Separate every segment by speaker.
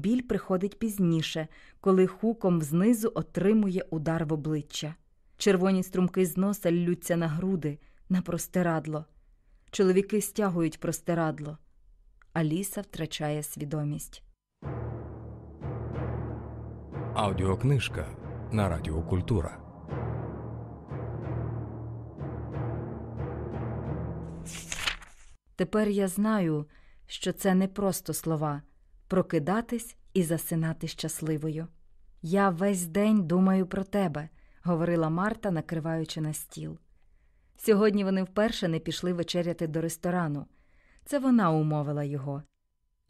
Speaker 1: біль приходить пізніше, коли хуком знизу отримує удар в обличчя. Червоні струмки з носа ллються на груди, на простирадло. Чоловіки стягують простирадло. Аліса втрачає свідомість.
Speaker 2: Аудіокнижка на Радіо Культура.
Speaker 1: Тепер я знаю, що це не просто слова прокидатись і засинати щасливою. Я весь день думаю про тебе, говорила Марта, накриваючи на стіл. Сьогодні вони вперше не пішли вечеряти до ресторану. Це вона умовила його.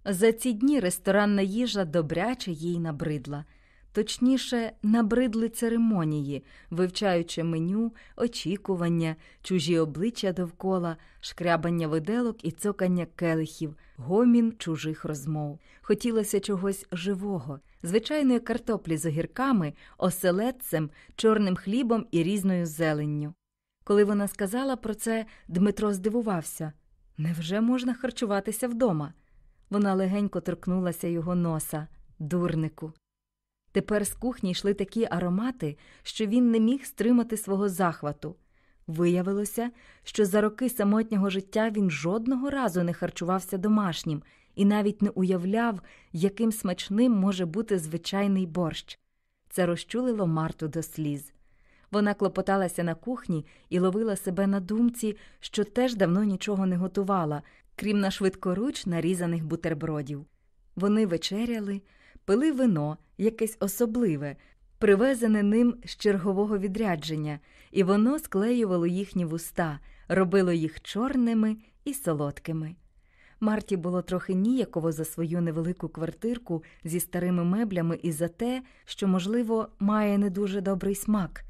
Speaker 1: За ці дні ресторанна їжа добряче їй набридла. Точніше, набридли церемонії, вивчаючи меню, очікування, чужі обличчя довкола, шкрябання виделок і цокання келихів, гомін чужих розмов. Хотілося чогось живого, звичайної картоплі з огірками, оселедцем, чорним хлібом і різною зеленню. Коли вона сказала про це, Дмитро здивувався невже можна харчуватися вдома? Вона легенько торкнулася його носа, дурнику. Тепер з кухні йшли такі аромати, що він не міг стримати свого захвату. Виявилося, що за роки самотнього життя він жодного разу не харчувався домашнім і навіть не уявляв, яким смачним може бути звичайний борщ. Це розчулило Марту до сліз. Вона клопоталася на кухні і ловила себе на думці, що теж давно нічого не готувала, крім на швидкоруч нарізаних бутербродів. Вони вечеряли, пили вино, якесь особливе, привезене ним з чергового відрядження, і воно склеювало їхні вуста, робило їх чорними і солодкими. Марті було трохи ніяково за свою невелику квартирку зі старими меблями і за те, що, можливо, має не дуже добрий смак.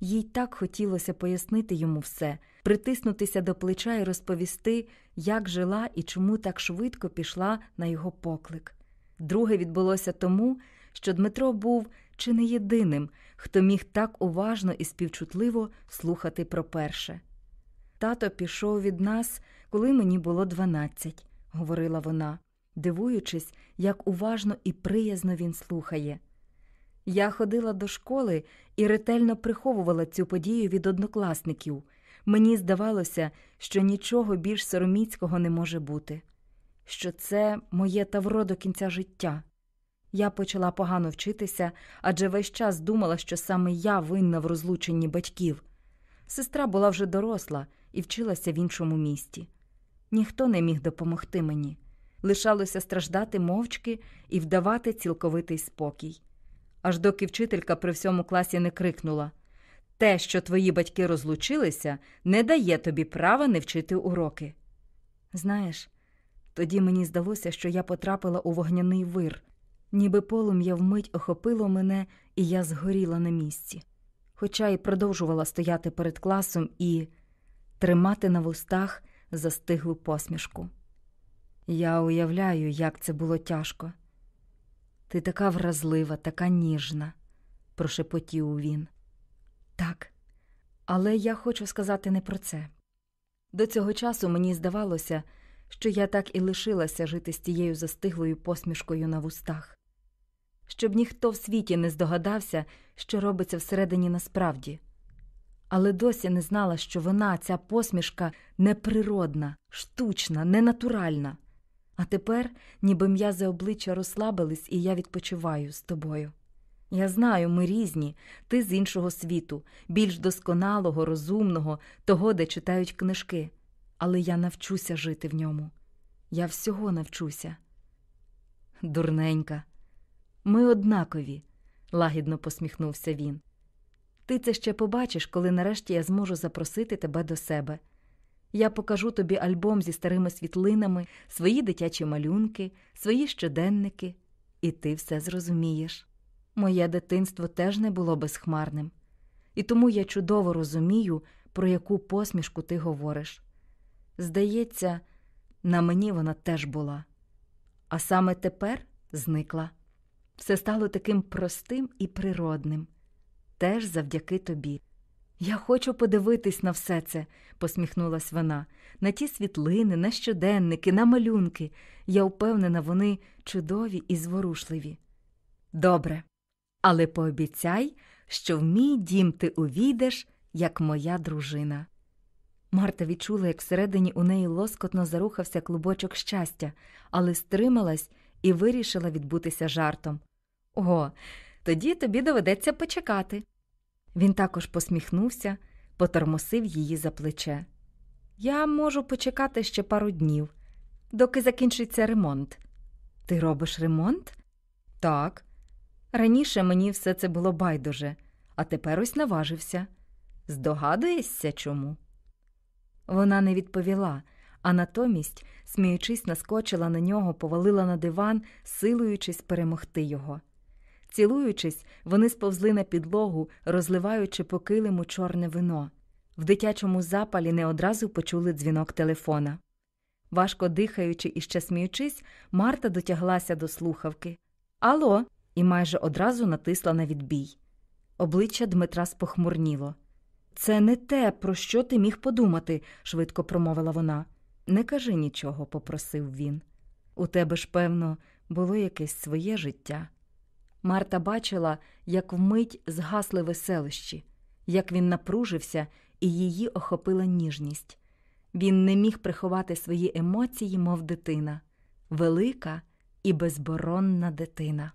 Speaker 1: Їй так хотілося пояснити йому все, притиснутися до плеча і розповісти, як жила і чому так швидко пішла на його поклик. Друге відбулося тому, що Дмитро був чи не єдиним, хто міг так уважно і співчутливо слухати про перше. Тато пішов від нас, коли мені було дванадцять, говорила вона, дивуючись, як уважно і приязно він слухає. Я ходила до школи і ретельно приховувала цю подію від однокласників. Мені здавалося, що нічого більш сороміцького не може бути, що це моє тавро до кінця життя. Я почала погано вчитися, адже весь час думала, що саме я винна в розлученні батьків. Сестра була вже доросла і вчилася в іншому місті. Ніхто не міг допомогти мені. Лишалося страждати мовчки і вдавати цілковитий спокій. Аж доки вчителька при всьому класі не крикнула Те, що твої батьки розлучилися, не дає тобі права не вчити уроки. Знаєш, тоді мені здалося, що я потрапила у вогняний вир, ніби полум'я вмить охопило мене, і я згоріла на місці. Хоча й продовжувала стояти перед класом і тримати на вустах застиглу посмішку. Я уявляю, як це було тяжко. Ти така вразлива, така ніжна, прошепотів він. Так, але я хочу сказати не про це. До цього часу мені здавалося, що я так і лишилася жити з тією застиглою посмішкою на вустах, щоб ніхто в світі не здогадався, що робиться всередині насправді. Але досі не знала, що вона, ця посмішка, неприродна, штучна, ненатуральна. А тепер, ніби м'язи обличчя розслабились, і я відпочиваю з тобою. Я знаю, ми різні, ти з іншого світу, більш досконалого, розумного, того, де читають книжки, але я навчуся жити в ньому. Я всього навчуся. Дурненька, ми однакові, лагідно посміхнувся він. Ти це ще побачиш, коли нарешті я зможу запросити тебе до себе. Я покажу тобі альбом зі старими світлинами, свої дитячі малюнки, свої щоденники, і ти все зрозумієш. Моє дитинство теж не було безхмарним, і тому я чудово розумію, про яку посмішку ти говориш. Здається, на мені вона теж була, а саме тепер зникла. Все стало таким простим і природним, теж завдяки тобі. Я хочу подивитись на все це, посміхнулась вона, на ті світлини, на щоденники, на малюнки. Я впевнена, вони чудові і зворушливі. Добре, але пообіцяй, що в мій дім ти увійдеш, як моя дружина. Марта відчула, як всередині у неї лоскотно зарухався клубочок щастя, але стрималась і вирішила відбутися жартом. Ого, тоді тобі доведеться почекати. Він також посміхнувся, потормосив її за плече. Я можу почекати ще пару днів, доки закінчиться ремонт. Ти робиш ремонт? Так. Раніше мені все це було байдуже, а тепер ось наважився. Здогадуєшся чому? Вона не відповіла, а натомість, сміючись, наскочила на нього, повалила на диван, силуючись перемогти його. Цілуючись, вони сповзли на підлогу, розливаючи по килиму чорне вино. В дитячому запалі не одразу почули дзвінок телефона. Важко дихаючи і ще сміючись, Марта дотяглася до слухавки. Ало, і майже одразу натисла на відбій. Обличчя Дмитра спохмурніло. Це не те, про що ти міг подумати, швидко промовила вона. Не кажи нічого, попросив він. У тебе ж, певно, було якесь своє життя. Марта бачила, як вмить згасли веселощі, як він напружився і її охопила ніжність. Він не міг приховати свої емоції, мов дитина, велика і безборонна дитина.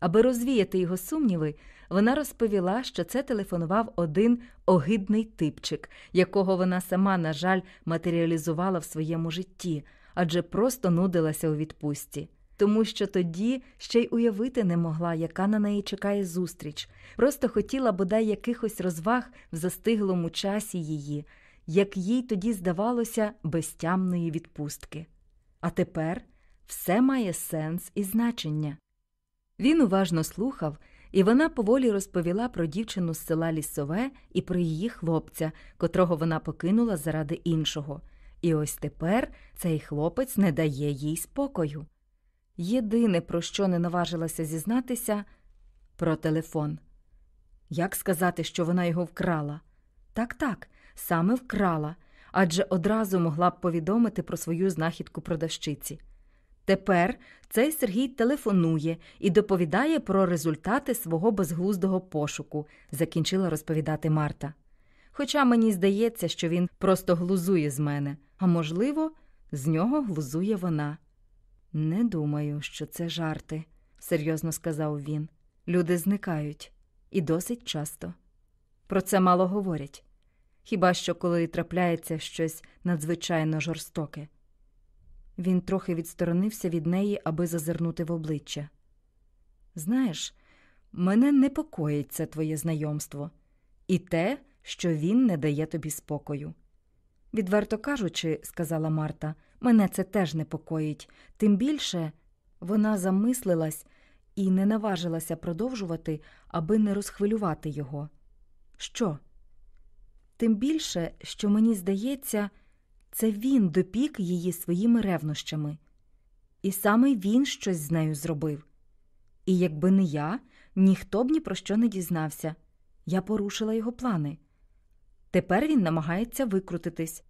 Speaker 1: Аби розвіяти його сумніви, вона розповіла, що це телефонував один огидний типчик, якого вона сама, на жаль, матеріалізувала в своєму житті, адже просто нудилася у відпустці. Тому що тоді ще й уявити не могла, яка на неї чекає зустріч, просто хотіла бодай якихось розваг в застиглому часі її, як їй тоді здавалося, безтямної відпустки. А тепер все має сенс і значення. Він уважно слухав, і вона поволі розповіла про дівчину з села Лісове і про її хлопця, котрого вона покинула заради іншого. І ось тепер цей хлопець не дає їй спокою. Єдине, про що не наважилася зізнатися, про телефон. Як сказати, що вона його вкрала? Так, так, саме вкрала, адже одразу могла б повідомити про свою знахідку продавщиці. Тепер цей Сергій телефонує і доповідає про результати свого безглуздого пошуку, закінчила розповідати Марта. Хоча мені здається, що він просто глузує з мене, а можливо, з нього глузує вона. Не думаю, що це жарти, серйозно сказав він. Люди зникають і досить часто. Про це мало говорять. Хіба що коли трапляється щось надзвичайно жорстоке. Він трохи відсторонився від неї, аби зазирнути в обличчя. Знаєш, мене непокоїть це твоє знайомство і те, що він не дає тобі спокою. Відверто кажучи, сказала Марта, мене це теж непокоїть, тим більше вона замислилась і не наважилася продовжувати, аби не розхвилювати його. Що? Тим більше, що мені здається, це він допік її своїми ревнощами, і саме він щось з нею зробив. І якби не я, ніхто б ні про що не дізнався. Я порушила його плани. Тепер він намагається викрутитись.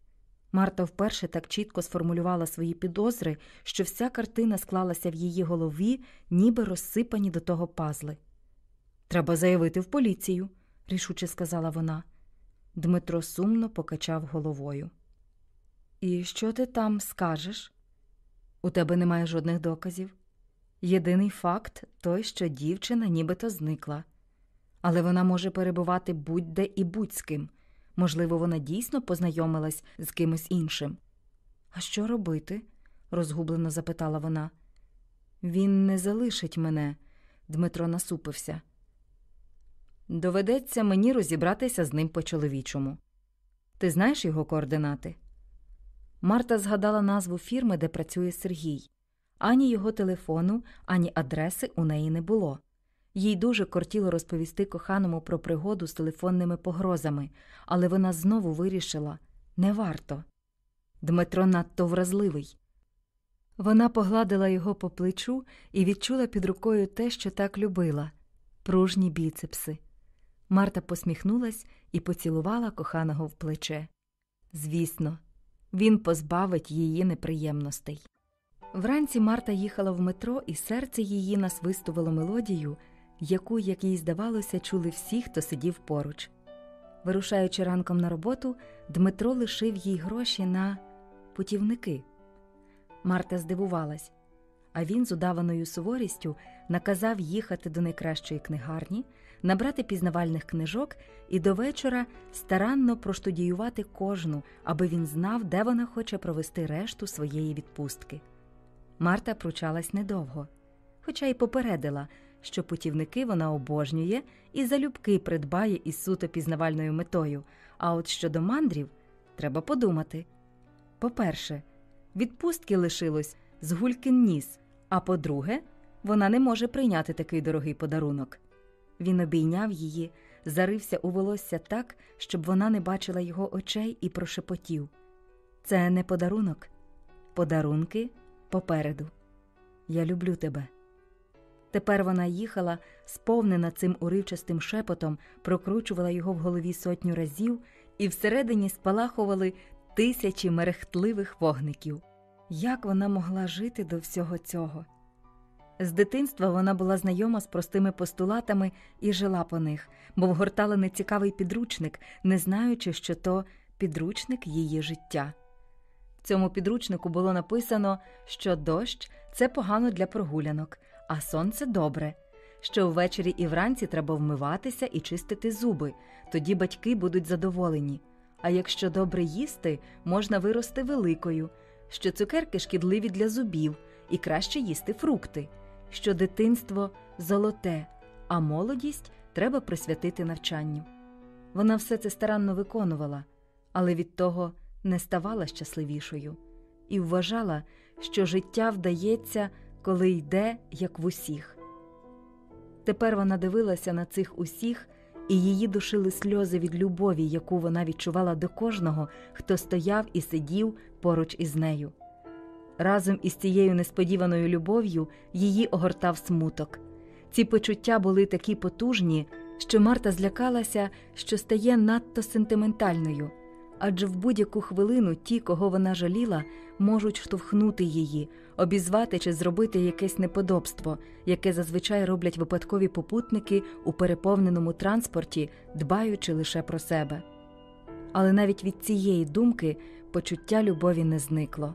Speaker 1: Марта вперше так чітко сформулювала свої підозри, що вся картина склалася в її голові, ніби розсипані до того пазли. Треба заявити в поліцію, рішуче сказала вона. Дмитро сумно покачав головою. І що ти там скажеш? У тебе немає жодних доказів. Єдиний факт той, що дівчина нібито зникла. Але вона може перебувати будь-де і будь з ким. Можливо, вона дійсно познайомилась з кимось іншим. А що робити? розгублено запитала вона. Він не залишить мене, Дмитро насупився. Доведеться мені розібратися з ним по чоловічому. Ти знаєш його координати? Марта згадала назву фірми, де працює Сергій. Ані його телефону, ані адреси у неї не було. Їй дуже кортіло розповісти коханому про пригоду з телефонними погрозами, але вона знову вирішила не варто. Дмитро надто вразливий. Вона погладила його по плечу і відчула під рукою те, що так любила пружні біцепси. Марта посміхнулась і поцілувала коханого в плече. Звісно, він позбавить її неприємностей. Вранці Марта їхала в метро, і серце її насвистувало мелодію, яку, як їй здавалося, чули всі, хто сидів поруч. Вирушаючи ранком на роботу, Дмитро лишив їй гроші на путівники. Марта здивувалась, а він з удаваною суворістю наказав їхати до найкращої книгарні, набрати пізнавальних книжок і до вечора старанно проштудіювати кожну, аби він знав, де вона хоче провести решту своєї відпустки. Марта пручалась недовго, хоча й попередила, що путівники вона обожнює і залюбки придбає із суто пізнавальною метою. А от щодо мандрів треба подумати. По-перше, відпустки лишилось з гулькин ніс, а по-друге, вона не може прийняти такий дорогий подарунок. Він обійняв її, зарився у волосся так, щоб вона не бачила його очей і прошепотів Це не подарунок, подарунки попереду. Я люблю тебе. Тепер вона їхала, сповнена цим уривчастим шепотом, прокручувала його в голові сотню разів, і всередині спалахували тисячі мерехтливих вогників. Як вона могла жити до всього цього? З дитинства вона була знайома з простими постулатами і жила по них, бо вгортала нецікавий підручник, не знаючи, що то підручник її життя. В цьому підручнику було написано, що дощ це погано для прогулянок, а сонце добре, що ввечері і вранці треба вмиватися і чистити зуби, тоді батьки будуть задоволені. А якщо добре їсти, можна вирости великою, що цукерки шкідливі для зубів і краще їсти фрукти, що дитинство золоте, а молодість треба присвятити навчанню. Вона все це старанно виконувала, але від того не ставала щасливішою і вважала, що життя вдається, коли йде, як в усіх. Тепер вона дивилася на цих усіх, і її душили сльози від любові, яку вона відчувала до кожного, хто стояв і сидів поруч із нею. Разом із цією несподіваною любов'ю її огортав смуток. Ці почуття були такі потужні, що Марта злякалася, що стає надто сентиментальною адже в будь-яку хвилину ті, кого вона жаліла, можуть штовхнути її, обізвати чи зробити якесь неподобство, яке зазвичай роблять випадкові попутники у переповненому транспорті, дбаючи лише про себе. Але навіть від цієї думки почуття любові не зникло.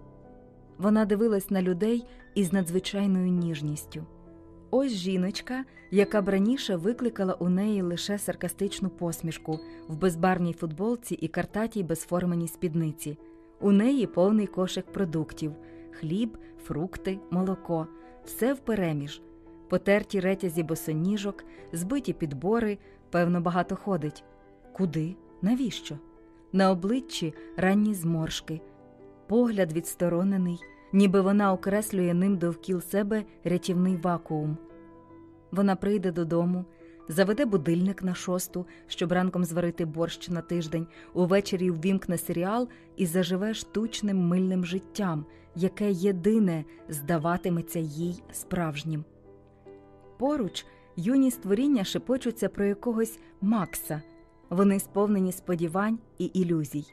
Speaker 1: Вона дивилась на людей із надзвичайною ніжністю. Ось жіночка, яка б раніше викликала у неї лише саркастичну посмішку в безбарній футболці і картатій безформеній спідниці. У неї повний кошик продуктів: хліб, фрукти, молоко, все впереміж, потерті ретязі босоніжок, збиті підбори, певно, багато ходить. Куди? Навіщо? На обличчі ранні зморшки, погляд відсторонений ніби вона окреслює ним довкіл себе рятівний вакуум. Вона прийде додому, заведе будильник на шосту, щоб ранком зварити борщ на тиждень, увечері ввімкне серіал і заживе штучним мильним життям, яке єдине здаватиметься їй справжнім. Поруч юні створіння шепочуться про якогось Макса, вони сповнені сподівань і ілюзій.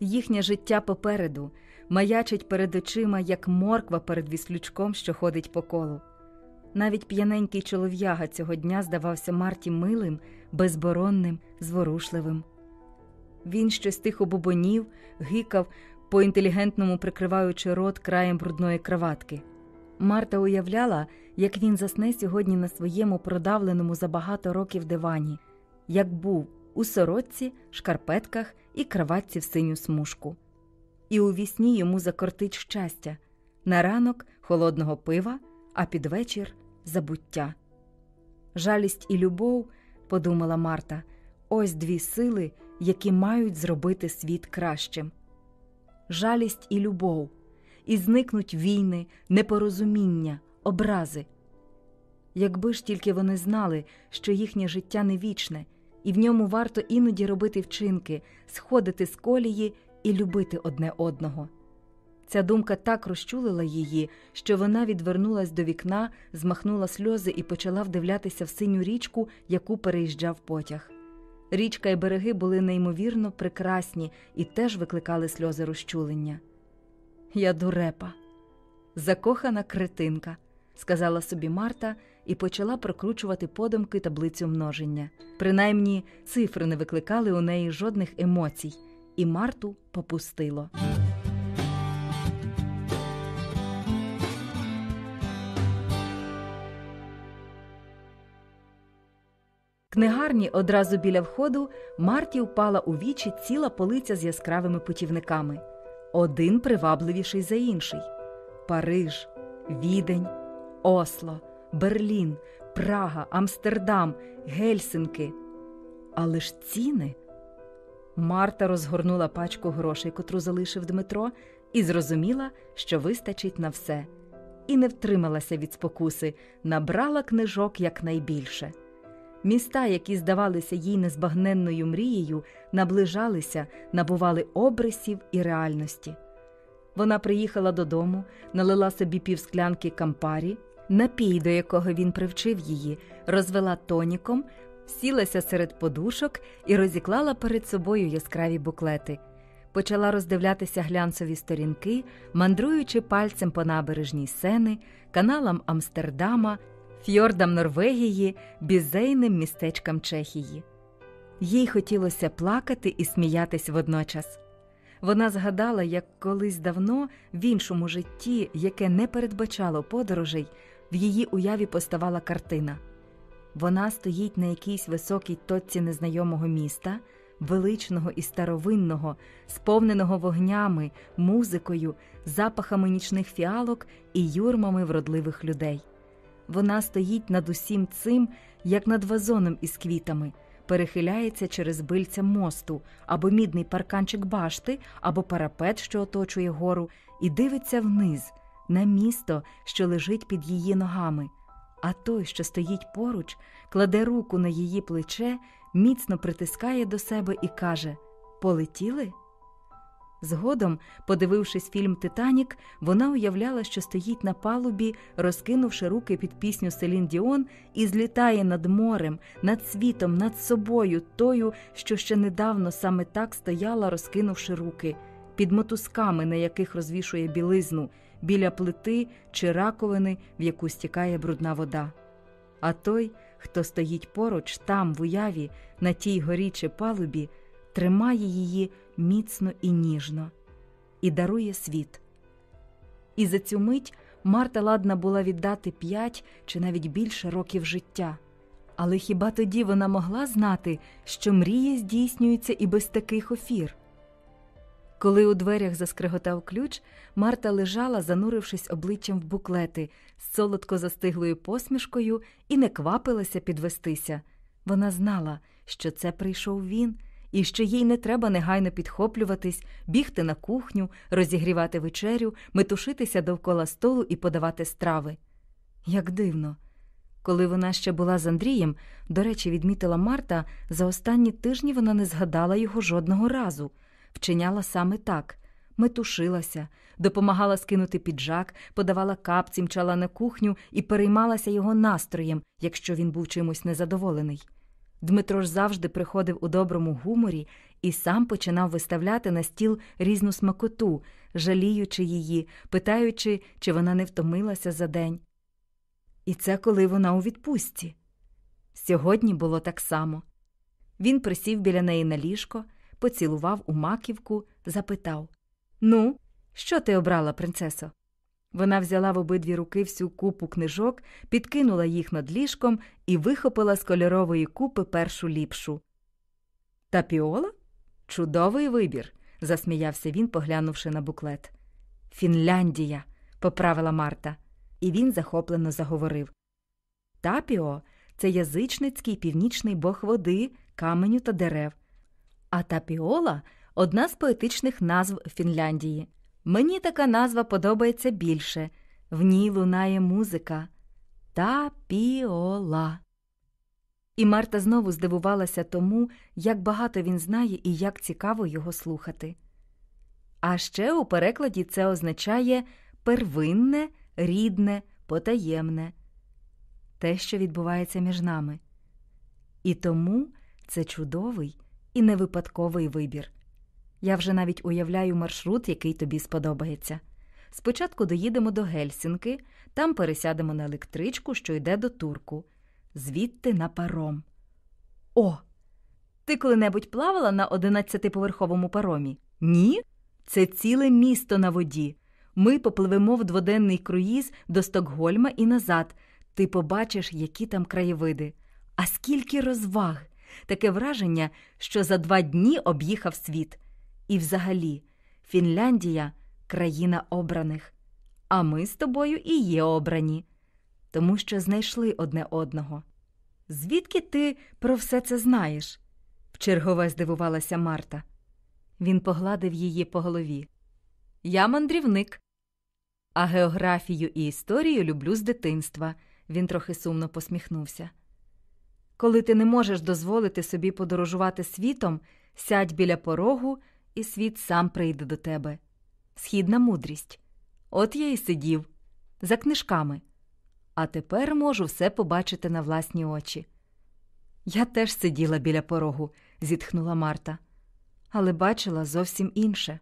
Speaker 1: Їхнє життя попереду маячить перед очима, як морква перед віслючком, що ходить по колу. Навіть п'яненький чолов'яга цього дня здавався Марті милим, безборонним, зворушливим. Він щось тихо бубонів, гикав, по інтелігентному прикриваючи рот краєм брудної краватки. Марта уявляла, як він засне сьогодні на своєму продавленому за багато років дивані, як був у сорочці, шкарпетках і краватці в синю смужку і у вісні йому закортить щастя на ранок холодного пива, а під вечір забуття. Жалість і любов, подумала Марта, ось дві сили, які мають зробити світ кращим. Жалість і любов, і зникнуть війни, непорозуміння, образи. Якби ж тільки вони знали, що їхнє життя не вічне, і в ньому варто іноді робити вчинки, сходити з колії і любити одне одного. Ця думка так розчулила її, що вона відвернулась до вікна, змахнула сльози і почала вдивлятися в синю річку, яку переїжджав потяг. Річка і береги були неймовірно прекрасні і теж викликали сльози розчулення. Я дурепа, закохана кретинка, сказала собі Марта і почала прокручувати подумки таблицю множення. Принаймні, цифри не викликали у неї жодних емоцій, і Марту попустило. книгарні одразу біля входу Марті впала у вічі ціла полиця з яскравими путівниками, один привабливіший за інший: Париж, Відень, Осло, Берлін, Прага, Амстердам, Гельсинки. Але ж ціни. Марта розгорнула пачку грошей, котру залишив Дмитро, і зрозуміла, що вистачить на все, і не втрималася від спокуси, набрала книжок якнайбільше. Міста, які здавалися їй незбагненною мрією, наближалися, набували обрисів і реальності. Вона приїхала додому, налила собі півсклянки кампарі, напій, до якого він привчив її, розвела тоніком, сілася серед подушок і розіклала перед собою яскраві буклети. Почала роздивлятися глянцеві сторінки, мандруючи пальцем по набережній сени, каналам Амстердама фьордам Норвегії, бізейним містечкам Чехії. Їй хотілося плакати і сміятись водночас. Вона згадала, як колись давно в іншому житті, яке не передбачало подорожей, в її уяві поставала картина. Вона стоїть на якійсь високій точці незнайомого міста, величного і старовинного, сповненого вогнями, музикою, запахами нічних фіалок і юрмами вродливих людей. Вона стоїть над усім цим, як над вазоном із квітами, перехиляється через бильця мосту, або мідний парканчик башти, або парапет, що оточує гору, і дивиться вниз, на місто, що лежить під її ногами. А той, що стоїть поруч, кладе руку на її плече, міцно притискає до себе і каже Полетіли? Згодом, подивившись фільм Титанік, вона уявляла, що стоїть на палубі, розкинувши руки під пісню Селін Діон, і злітає над морем, над світом, над собою, тою, що ще недавно саме так стояла, розкинувши руки, під мотузками, на яких розвішує білизну, біля плити чи раковини, в яку стікає брудна вода. А той, хто стоїть поруч, там, в уяві, на тій горі чи палубі, тримає її міцно і ніжно, і дарує світ. І за цю мить Марта ладна була віддати п'ять чи навіть більше років життя. Але хіба тоді вона могла знати, що мрії здійснюються і без таких офір? Коли у дверях заскриготав ключ, Марта лежала, занурившись обличчям в буклети, з солодко застиглою посмішкою і не квапилася підвестися. Вона знала, що це прийшов він і що їй не треба негайно підхоплюватись, бігти на кухню, розігрівати вечерю, метушитися довкола столу і подавати страви. Як дивно. Коли вона ще була з Андрієм, до речі, відмітила Марта, за останні тижні вона не згадала його жодного разу, вчиняла саме так. Метушилася, допомагала скинути піджак, подавала капці, мчала на кухню і переймалася його настроєм, якщо він був чимось незадоволений. Дмитро ж завжди приходив у доброму гуморі і сам починав виставляти на стіл різну смакоту, жаліючи її, питаючи, чи вона не втомилася за день. І це коли вона у відпустці. Сьогодні було так само. Він присів біля неї на ліжко, поцілував у маківку, запитав Ну, що ти обрала, принцесо? Вона взяла в обидві руки всю купу книжок, підкинула їх над ліжком і вихопила з кольорової купи першу ліпшу. Тапіола? Чудовий вибір, засміявся він, поглянувши на буклет. Фінляндія, поправила Марта, і він захоплено заговорив. Тапіо це язичницький північний бог води, каменю та дерев. А тапіола одна з поетичних назв Фінляндії. Мені така назва подобається більше. В ній лунає музика Тапіола. І Марта знову здивувалася тому, як багато він знає і як цікаво його слухати. А ще у перекладі це означає первинне, рідне, потаємне те, що відбувається між нами. І тому це чудовий і невипадковий вибір. Я вже навіть уявляю маршрут, який тобі сподобається. Спочатку доїдемо до Гельсінки, там пересядемо на електричку, що йде до турку, звідти на паром. О! Ти коли-небудь плавала на одинадцятиповерховому паромі? Ні? Це ціле місто на воді. Ми попливемо в дводенний круїз до Стокгольма і назад. Ти побачиш, які там краєвиди. А скільки розваг! Таке враження, що за два дні об'їхав світ. І взагалі, Фінляндія країна обраних. А ми з тобою і є обрані, тому що знайшли одне одного. Звідки ти про все це знаєш? вчергове здивувалася Марта. Він погладив її по голові. Я мандрівник. А географію і історію люблю з дитинства. Він трохи сумно посміхнувся. Коли ти не можеш дозволити собі подорожувати світом, сядь біля порогу, і світ сам прийде до тебе. Східна мудрість. От я і сидів за книжками. А тепер можу все побачити на власні очі. Я теж сиділа біля порогу, зітхнула Марта, але бачила зовсім інше.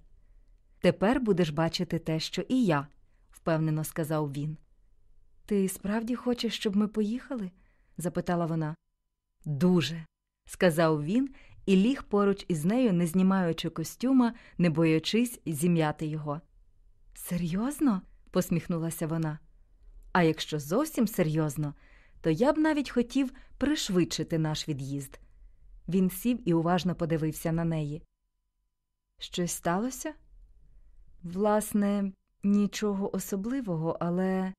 Speaker 1: Тепер будеш бачити те, що і я, впевнено сказав він. Ти справді хочеш, щоб ми поїхали? запитала вона. Дуже, сказав він і ліг поруч із нею, не знімаючи костюма, не боячись зім'яти його. Серйозно? посміхнулася вона. А якщо зовсім серйозно, то я б навіть хотів пришвидшити наш від'їзд. Він сів і уважно подивився на неї. Щось сталося? Власне, нічого особливого, але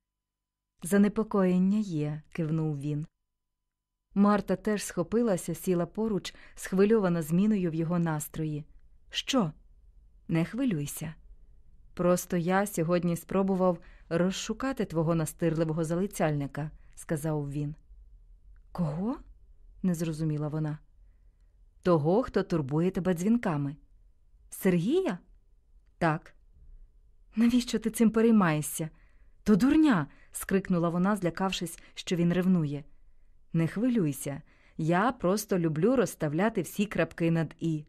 Speaker 1: занепокоєння є, кивнув він. Марта теж схопилася, сіла поруч, схвильована зміною в його настрої. Що? Не хвилюйся. Просто я сьогодні спробував розшукати твого настирливого залицяльника, сказав він. Кого? не зрозуміла вона. Того, хто турбує тебе дзвінками. Сергія? Так. Навіщо ти цим переймаєшся? То дурня. скрикнула вона, злякавшись, що він ревнує. Не хвилюйся, я просто люблю розставляти всі крапки над і.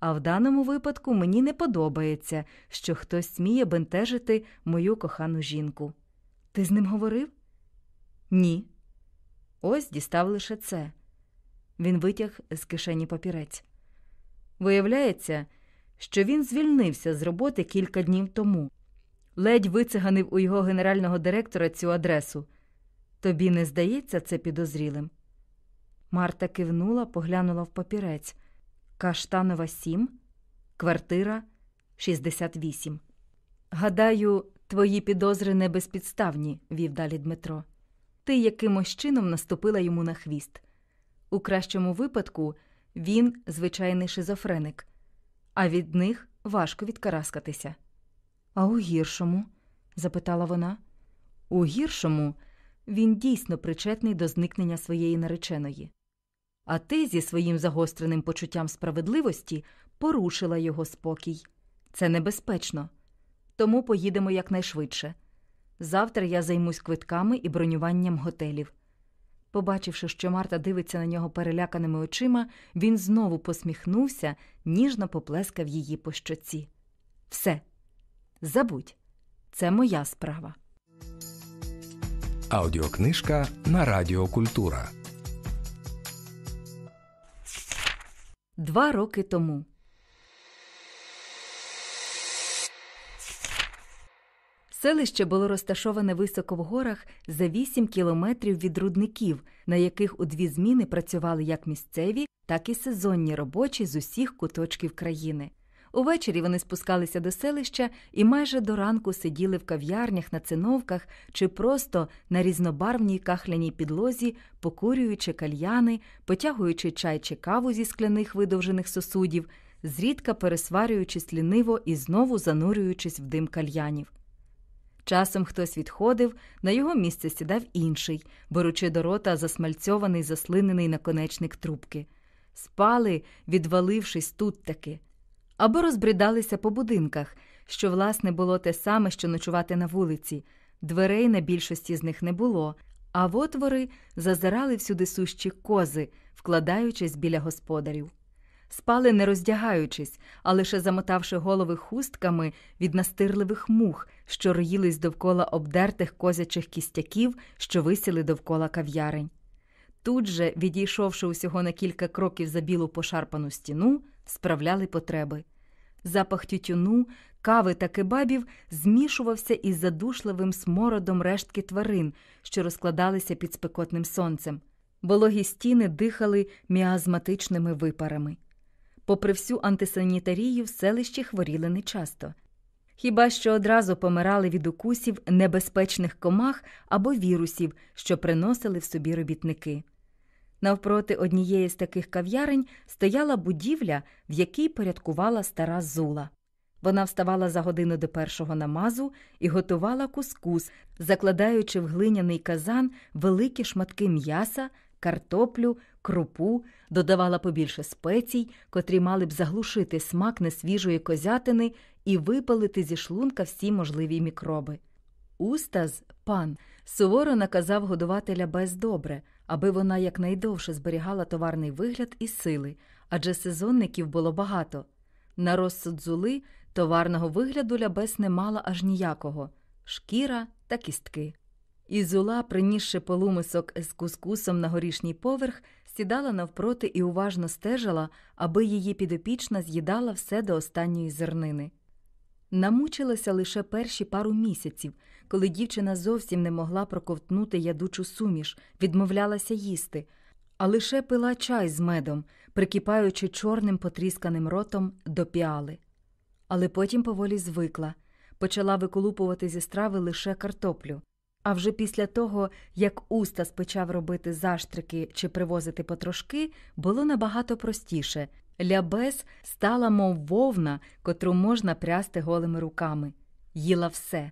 Speaker 1: А в даному випадку мені не подобається, що хтось сміє бентежити мою кохану жінку. Ти з ним говорив? Ні. Ось дістав лише це. Він витяг з кишені папірець. Виявляється, що він звільнився з роботи кілька днів тому. Ледь вициганив у його генерального директора цю адресу. Тобі не здається це підозрілим? Марта кивнула, поглянула в папірець. Каштанова 7, квартира 68. Гадаю, твої підозри не безпідставні, вів далі Дмитро. Ти якимось чином наступила йому на хвіст. У кращому випадку він звичайний шизофреник, а від них важко відкараскатися. А у гіршому? запитала вона. У гіршому він дійсно причетний до зникнення своєї нареченої. А ти зі своїм загостреним почуттям справедливості порушила його спокій. Це небезпечно. Тому поїдемо якнайшвидше. Завтра я займусь квитками і бронюванням готелів. Побачивши, що Марта дивиться на нього переляканими очима, він знову посміхнувся, ніжно поплескав її по щоці. Все, забудь, це моя справа.
Speaker 2: Аудіокнижка на Радіо Культура.
Speaker 1: Два роки тому. Селище було розташоване високо в горах за 8 кілометрів від рудників, на яких у дві зміни працювали як місцеві, так і сезонні робочі з усіх куточків країни. Увечері вони спускалися до селища і майже до ранку сиділи в кав'ярнях на циновках чи просто на різнобарвній кахляній підлозі, покурюючи кальяни, потягуючи чай чи каву зі скляних видовжених сосудів, зрідка пересварюючись ліниво і знову занурюючись в дим кальянів. Часом хтось відходив, на його місце сідав інший, беручи до рота засмальцьований заслинений наконечник трубки. Спали, відвалившись тут таки або розбридалися по будинках, що власне було те саме, що ночувати на вулиці. Дверей на більшості з них не було, а в отвори зазирали всюди сущі кози, вкладаючись біля господарів. Спали не роздягаючись, а лише замотавши голови хустками від настирливих мух, що роїлись довкола обдертих козячих кістяків, що висіли довкола кав'ярень. Тут же, відійшовши усього на кілька кроків за білу пошарпану стіну, справляли потреби. Запах тютюну, кави та кебабів змішувався із задушливим смородом рештки тварин, що розкладалися під спекотним сонцем. Вологі стіни дихали міазматичними випарами. Попри всю антисанітарію, в селищі хворіли нечасто. Хіба що одразу помирали від укусів небезпечних комах або вірусів, що приносили в собі робітники. Навпроти однієї з таких кав'ярень стояла будівля, в якій порядкувала стара зула. Вона вставала за годину до першого намазу і готувала кускус, закладаючи в глиняний казан великі шматки м'яса, картоплю, крупу, додавала побільше спецій, котрі мали б заглушити смак несвіжої козятини і випалити зі шлунка всі можливі мікроби. Устаз, пан, суворо наказав годувателя бездобре, аби вона якнайдовше зберігала товарний вигляд і сили, адже сезонників було багато. На розсуд зули товарного вигляду лябес не мала аж ніякого шкіра та кістки. І зула, принісши полумисок з кускусом на горішній поверх, сідала навпроти і уважно стежила, аби її підопічна з'їдала все до останньої зернини. Намучилася лише перші пару місяців, коли дівчина зовсім не могла проковтнути ядучу суміш, відмовлялася їсти, а лише пила чай з медом, прикипаючи чорним потрісканим ротом до піали. Але потім поволі звикла, почала виколупувати зі страви лише картоплю. А вже після того, як Устас почав робити заштрики чи привозити потрошки, було набагато простіше. Лябес стала, мов вовна, котру можна прясти голими руками, їла все,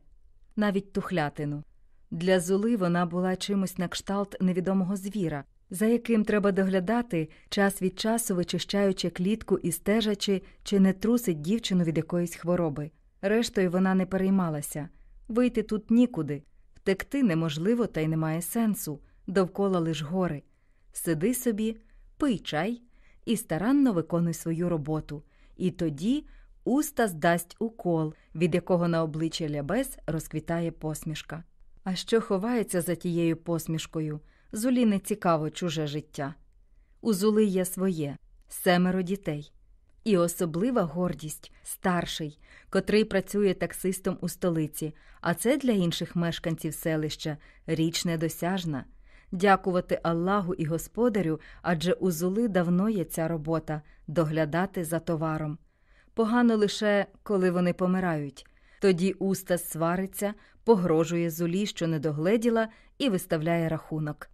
Speaker 1: навіть тухлятину. Для зули вона була чимось на кшталт невідомого звіра, за яким треба доглядати, час від часу вичищаючи клітку і стежачи, чи не трусить дівчину від якоїсь хвороби. Рештою вона не переймалася вийти тут нікуди. Втекти неможливо та й немає сенсу, довкола лиш гори. Сиди собі, пий чай і старанно виконуй свою роботу, і тоді уста здасть укол, від якого на обличчя лябес розквітає посмішка. А що ховається за тією посмішкою? Зулі не цікаво чуже життя. У Зули є своє семеро дітей. І особлива гордість старший, котрий працює таксистом у столиці, а це для інших мешканців селища річ недосяжна. Дякувати Аллаху і господарю, адже у Зули давно є ця робота доглядати за товаром. Погано лише коли вони помирають. Тоді уста свариться, погрожує зулі, що не догледіла, і виставляє рахунок.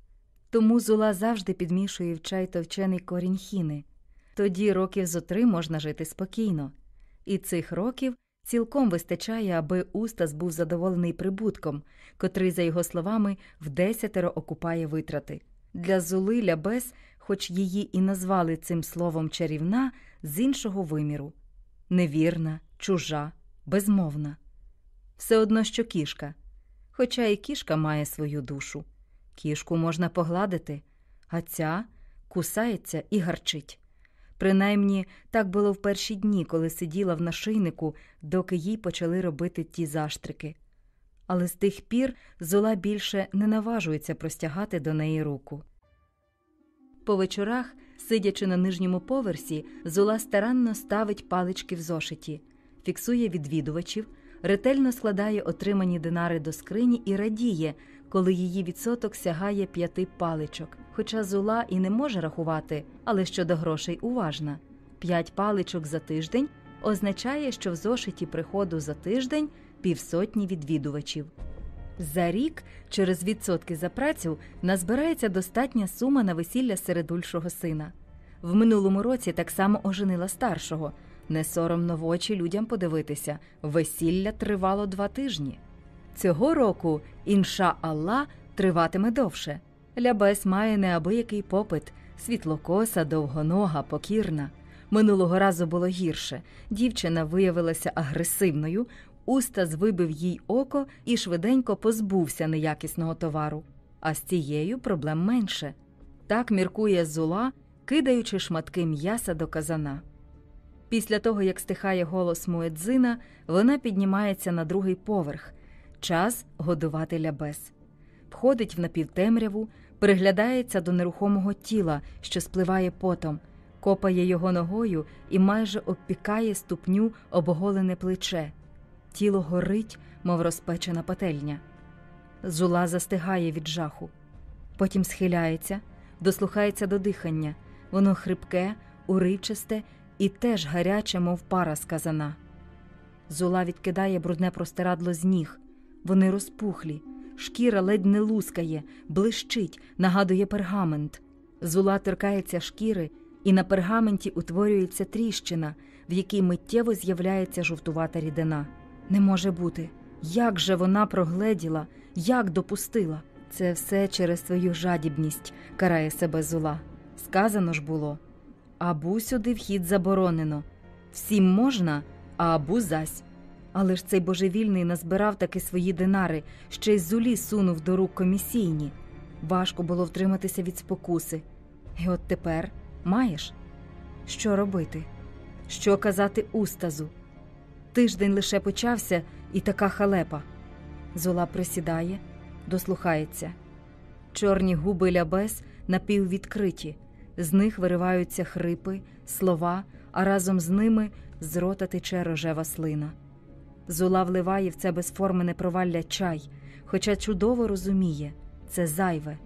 Speaker 1: Тому зула завжди підмішує в чай товчений корінь хіни. Тоді років зо три можна жити спокійно, і цих років цілком вистачає, аби Устас був задоволений прибутком, котрий, за його словами, вдесятеро окупає витрати. Для Зули Лябес, хоч її і назвали цим словом чарівна, з іншого виміру невірна, чужа, безмовна. Все одно, що кішка, хоча і кішка має свою душу. Кішку можна погладити, а ця кусається і гарчить. Принаймні, так було в перші дні, коли сиділа в нашийнику, доки їй почали робити ті заштрики. Але з тих пір зола більше не наважується простягати до неї руку. По вечорах, сидячи на нижньому поверсі, зола старанно ставить палички в зошиті, фіксує відвідувачів, ретельно складає отримані динари до скрині і радіє, коли її відсоток сягає п'яти паличок. Хоча зула і не може рахувати, але щодо грошей уважна. П'ять паличок за тиждень означає, що в зошиті приходу за тиждень півсотні відвідувачів. За рік, через відсотки за працю, назбирається достатня сума на весілля середульшого сина. В минулому році так само оженила старшого. Не соромно в очі людям подивитися, весілля тривало два тижні. Цього року, інша Алла, триватиме довше. Лябес має неабиякий попит, світлокоса, довгонога, покірна. Минулого разу було гірше. Дівчина виявилася агресивною, Устас вибив їй око і швиденько позбувся неякісного товару. А з цією проблем менше. Так міркує зула, кидаючи шматки м'яса до казана. Після того, як стихає голос Муедзина, вона піднімається на другий поверх. Час годувати лябес. Входить в напівтемряву, приглядається до нерухомого тіла, що спливає потом, копає його ногою і майже обпікає ступню обголене плече. Тіло горить, мов розпечена пательня. Зула застигає від жаху. Потім схиляється, дослухається до дихання. Воно хрипке, уривчасте і теж гаряче, мов пара сказана. Зула відкидає брудне простирадло з ніг. Вони розпухлі, шкіра ледь не лускає, блищить, нагадує пергамент. Зула торкається шкіри, і на пергаменті утворюється тріщина, в якій миттєво з'являється жовтувата рідина. Не може бути. Як же вона прогледіла, як допустила? Це все через свою жадібність, карає себе зула. Сказано ж було абу сюди вхід заборонено. Всім можна, а абу зась. Але ж цей божевільний назбирав таки свої динари, ще й зулі сунув до рук комісійні. Важко було втриматися від спокуси. І от тепер маєш? Що робити? Що казати устазу? Тиждень лише почався, і така халепа. Зола присідає, дослухається. Чорні губи лябес напіввідкриті, з них вириваються хрипи, слова, а разом з ними з рота тече рожева слина. Зола вливає в це безформене провалля чай, хоча чудово розуміє це зайве,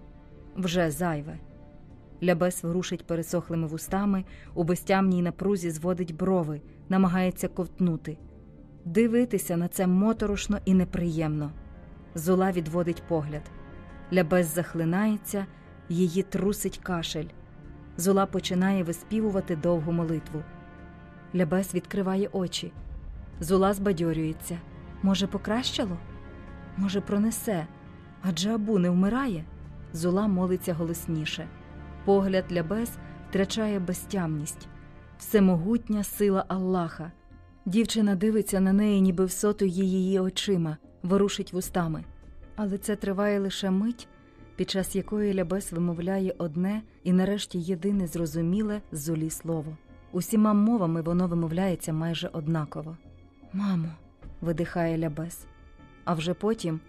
Speaker 1: вже зайве. Лябес ворушить пересохлими вустами, у безтямній напрузі зводить брови, намагається ковтнути. Дивитися на це моторошно і неприємно. Зола відводить погляд. Лябес захлинається, її трусить кашель. Зола починає виспівувати довгу молитву. Лябес відкриває очі. Зола збадьорюється. Може, покращало? Може, пронесе? Адже Абу не вмирає? Зола молиться голосніше. Погляд Лябес втрачає безтямність, всемогутня сила Аллаха. Дівчина дивиться на неї, ніби всотує її очима, ворушить вустами. Але це триває лише мить, під час якої Лябес вимовляє одне і нарешті єдине зрозуміле золі слово. Усіма мовами воно вимовляється майже однаково. Мамо, видихає Лябес, а вже потім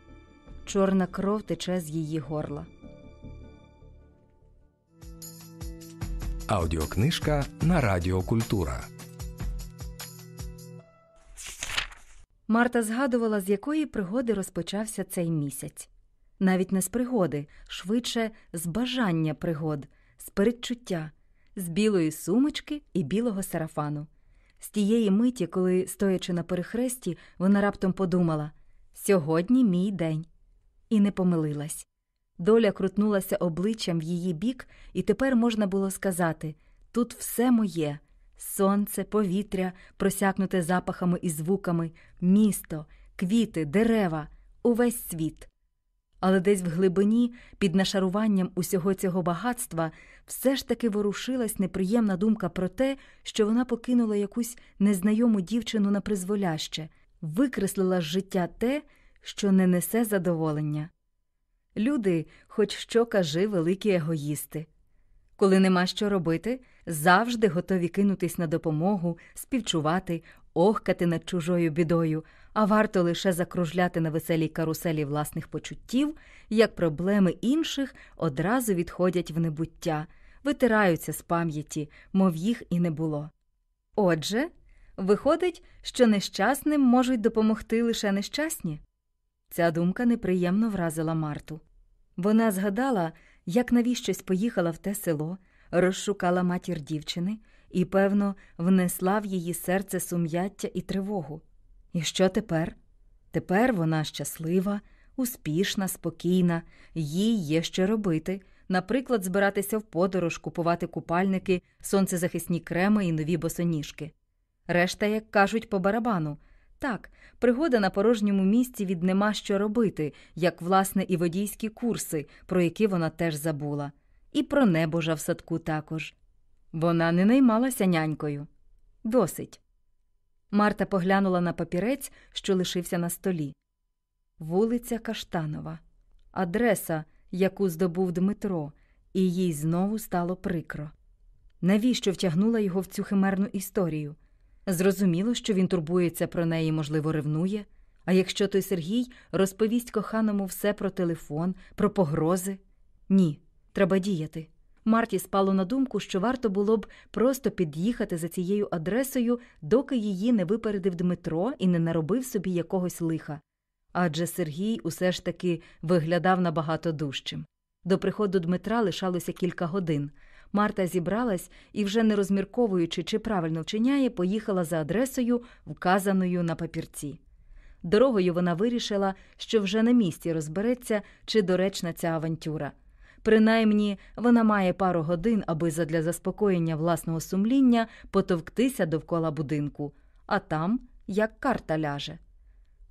Speaker 1: чорна кров тече з її горла.
Speaker 2: Аудіокнижка на Радіо Культура.
Speaker 1: Марта згадувала, з якої пригоди розпочався цей місяць. Навіть не з пригоди, швидше з бажання пригод, з передчуття, з білої сумочки і білого сарафану. З тієї миті, коли, стоячи на перехресті, вона раптом подумала сьогодні мій день. І не помилилась. Доля крутнулася обличчям в її бік, і тепер можна було сказати тут все моє сонце, повітря, просякнуте запахами і звуками, місто, квіти, дерева, увесь світ. Але десь в глибині, під нашаруванням усього цього багатства, все ж таки ворушилась неприємна думка про те, що вона покинула якусь незнайому дівчину на призволяще, викреслила з життя те, що не несе задоволення. Люди, хоч що кажи, великі егоїсти. Коли нема що робити, завжди готові кинутись на допомогу, співчувати, охкати над чужою бідою, а варто лише закружляти на веселій каруселі власних почуттів, як проблеми інших одразу відходять в небуття, витираються з пам'яті, мов їх і не було. Отже, виходить, що нещасним можуть допомогти лише нещасні. Ця думка неприємно вразила Марту. Вона згадала, як навіщось поїхала в те село, розшукала матір дівчини і, певно, внесла в її серце сум'яття і тривогу. І що тепер? Тепер вона щаслива, успішна, спокійна, їй є що робити. Наприклад, збиратися в подорож, купувати купальники, сонцезахисні креми і нові босоніжки. Решта, як кажуть, по барабану. Так, пригода на порожньому місці від нема що робити, як, власне, і водійські курси, про які вона теж забула, і про небожа в садку також. Вона не наймалася нянькою. Досить. Марта поглянула на папірець, що лишився на столі. Вулиця Каштанова, адреса, яку здобув Дмитро, і їй знову стало прикро. Навіщо втягнула його в цю химерну історію? Зрозуміло, що він турбується про неї, можливо, ревнує. А якщо той Сергій розповість коханому все про телефон, про погрози? Ні, треба діяти. Марті спало на думку, що варто було б просто під'їхати за цією адресою, доки її не випередив Дмитро і не наробив собі якогось лиха. Адже Сергій усе ж таки виглядав набагато дужчим. До приходу Дмитра лишалося кілька годин. Марта зібралась і, вже не розмірковуючи, чи правильно вчиняє, поїхала за адресою, вказаною на папірці. Дорогою вона вирішила, що вже на місці розбереться, чи доречна ця авантюра. Принаймні, вона має пару годин, аби задля заспокоєння власного сумління потовктися довкола будинку, а там як карта ляже.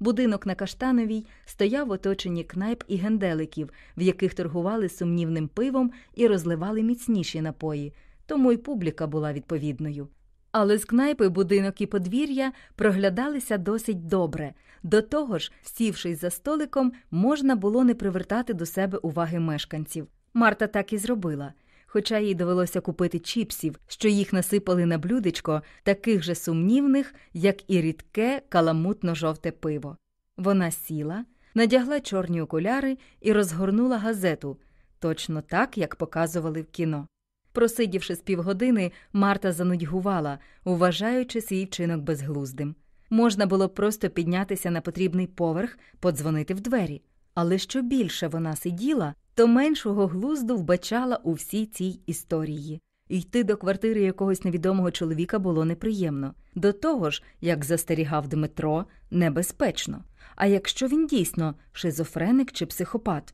Speaker 1: Будинок на Каштановій стояв в оточенні кнайп і генделиків, в яких торгували сумнівним пивом і розливали міцніші напої, тому й публіка була відповідною. Але з кнайпи будинок і подвір'я проглядалися досить добре. До того ж, сівшись за столиком, можна було не привертати до себе уваги мешканців. Марта так і зробила, хоча їй довелося купити чіпсів, що їх насипали на блюдечко, таких же сумнівних, як і рідке каламутно-жовте пиво. Вона сіла, надягла чорні окуляри і розгорнула газету, точно так, як показували в кіно. Просидівши з півгодини, Марта занудьгувала, вважаючи свій вчинок безглуздим. Можна було просто піднятися на потрібний поверх, подзвонити в двері. Але що більше вона сиділа, то меншого глузду вбачала у всій цій історії. Йти до квартири якогось невідомого чоловіка було неприємно. До того ж, як застерігав Дмитро, небезпечно. А якщо він дійсно шизофреник чи психопат?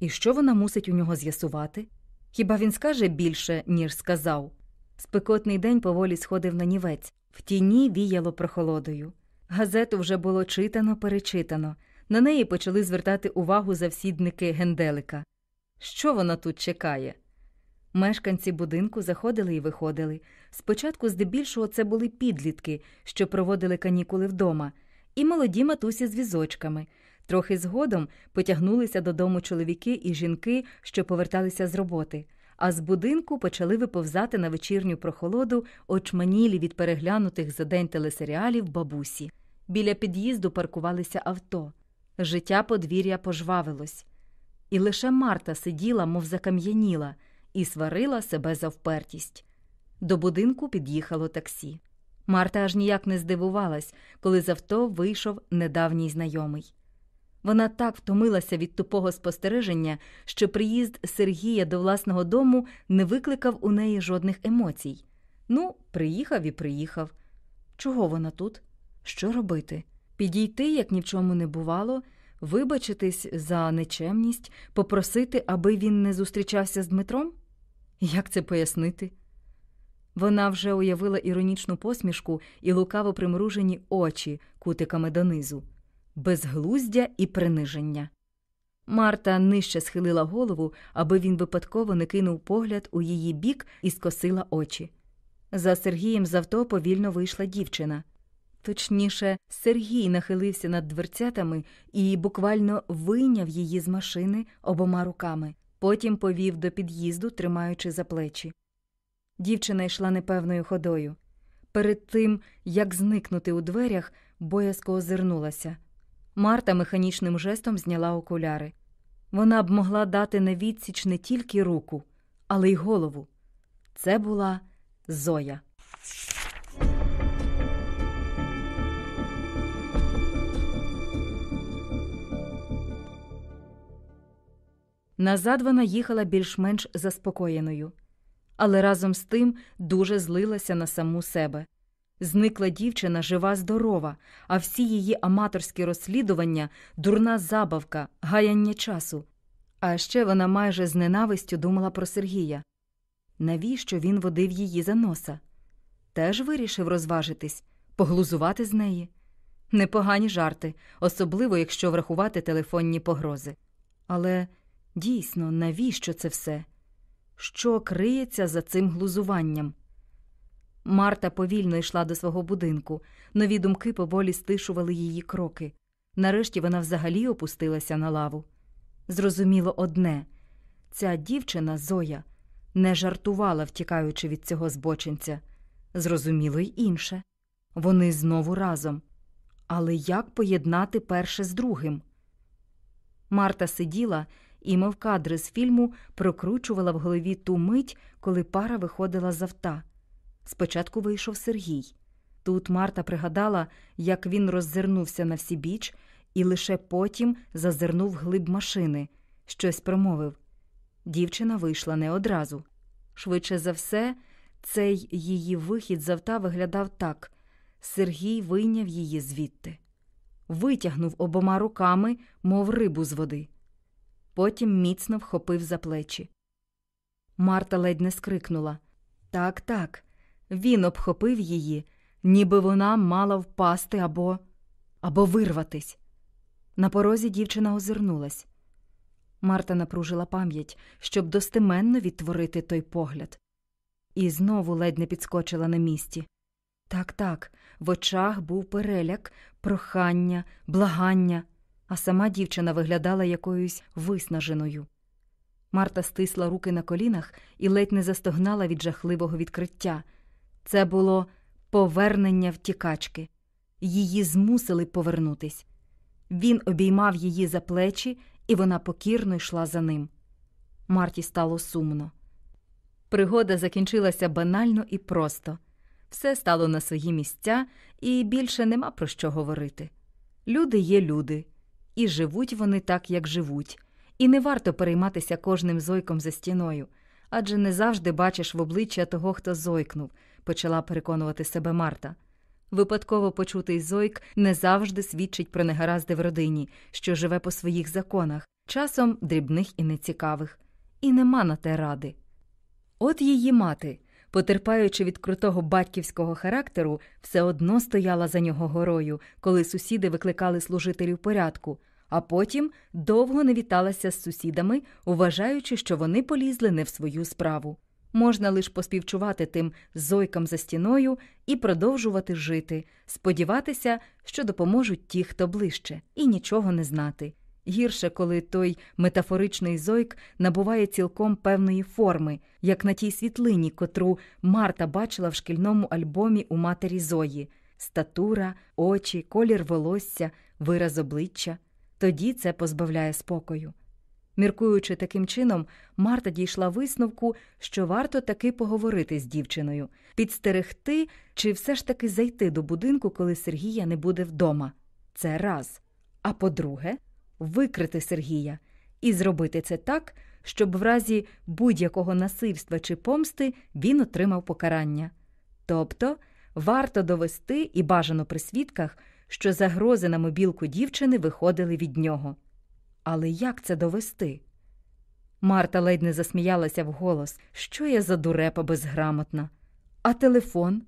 Speaker 1: І що вона мусить у нього з'ясувати? Хіба він скаже більше, ніж сказав? Спекотний день поволі сходив на нівець, в тіні віяло прохолодою. Газету вже було читано, перечитано. На неї почали звертати увагу завсідники генделика. Що вона тут чекає? Мешканці будинку заходили і виходили. Спочатку, здебільшого, це були підлітки, що проводили канікули вдома, і молоді матусі з візочками. Трохи згодом потягнулися додому чоловіки і жінки, що поверталися з роботи, а з будинку почали виповзати на вечірню прохолоду очманілі від переглянутих за день телесеріалів бабусі. Біля під'їзду паркувалися авто. Життя подвір'я пожвавилось. І лише Марта сиділа, мов закам'яніла, і сварила себе за впертість. До будинку під'їхало таксі. Марта аж ніяк не здивувалась, коли з авто вийшов недавній знайомий. Вона так втомилася від тупого спостереження, що приїзд Сергія до власного дому не викликав у неї жодних емоцій. Ну, приїхав і приїхав. Чого вона тут? Що робити? Підійти, як ні в чому не бувало, вибачитись за нечемність, попросити, аби він не зустрічався з Дмитром? Як це пояснити? Вона вже уявила іронічну посмішку і лукаво примружені очі кутиками донизу, безглуздя і приниження. Марта нижче схилила голову, аби він випадково не кинув погляд у її бік і скосила очі. За Сергієм з авто повільно вийшла дівчина. Точніше, Сергій нахилився над дверцятами і буквально вийняв її з машини обома руками, потім повів до під'їзду, тримаючи за плечі. Дівчина йшла непевною ходою. Перед тим, як зникнути у дверях, боязко озирнулася. Марта механічним жестом зняла окуляри. Вона б могла дати на відсіч не тільки руку, але й голову. Це була Зоя. Назад вона їхала більш-менш заспокоєною, але разом з тим дуже злилася на саму себе. Зникла дівчина жива, здорова, а всі її аматорські розслідування дурна забавка, гаяння часу. А ще вона майже з ненавистю думала про Сергія. Навіщо він водив її за носа? Теж вирішив розважитись, поглузувати з неї. Непогані жарти, особливо якщо врахувати телефонні погрози. Але дійсно, навіщо це все? Що криється за цим глузуванням? Марта повільно йшла до свого будинку, нові думки поволі стишували її кроки. Нарешті вона взагалі опустилася на лаву. Зрозуміло одне ця дівчина Зоя не жартувала, втікаючи від цього збочинця. Зрозуміло й інше вони знову разом. Але як поєднати перше з другим? Марта сиділа і, мов кадри з фільму, прокручувала в голові ту мить, коли пара виходила з авта. Спочатку вийшов Сергій. Тут Марта пригадала, як він роззирнувся на всі біч і лише потім зазирнув глиб машини, щось промовив. Дівчина вийшла не одразу. Швидше за все, цей її вихід з авта виглядав так Сергій вийняв її звідти, витягнув обома руками, мов рибу з води. Потім міцно вхопив за плечі. Марта ледь не скрикнула Так, так, він обхопив її, ніби вона мала впасти або або вирватись. На порозі дівчина озирнулась. Марта напружила пам'ять, щоб достеменно відтворити той погляд. І знову ледь не підскочила на місці. Так, так, в очах був переляк, прохання, благання, а сама дівчина виглядала якоюсь виснаженою. Марта стисла руки на колінах і ледь не застогнала від жахливого відкриття. Це було повернення втікачки. Її змусили повернутись. Він обіймав її за плечі, і вона покірно йшла за ним. Марті стало сумно. Пригода закінчилася банально і просто. Все стало на свої місця, і більше нема про що говорити. Люди є люди, і живуть вони так, як живуть, і не варто перейматися кожним зойком за стіною, адже не завжди бачиш в обличчя того, хто зойкнув, почала переконувати себе Марта. Випадково почутий зойк не завжди свідчить про негаразди в родині, що живе по своїх законах, часом дрібних і нецікавих, і нема на те ради. От її мати, потерпаючи від крутого батьківського характеру, все одно стояла за нього горою, коли сусіди викликали служителів порядку, а потім довго не віталася з сусідами, вважаючи, що вони полізли не в свою справу. Можна лише поспівчувати тим зойкам за стіною і продовжувати жити, сподіватися, що допоможуть ті, хто ближче, і нічого не знати. Гірше, коли той метафоричний зойк набуває цілком певної форми, як на тій світлині, котру Марта бачила в шкільному альбомі у матері Зої статура, очі, колір волосся, вираз обличчя. Тоді це позбавляє спокою. Міркуючи таким чином, Марта дійшла висновку, що варто таки поговорити з дівчиною, підстерегти чи все ж таки зайти до будинку, коли Сергія не буде вдома. Це раз. А по-друге, викрити Сергія і зробити це так, щоб в разі будь-якого насильства чи помсти він отримав покарання. Тобто варто довести і бажано при свідках, що загрози на мобілку дівчини виходили від нього. Але як це довести? Марта ледь не засміялася вголос. Що я за дурепа безграмотна? А телефон?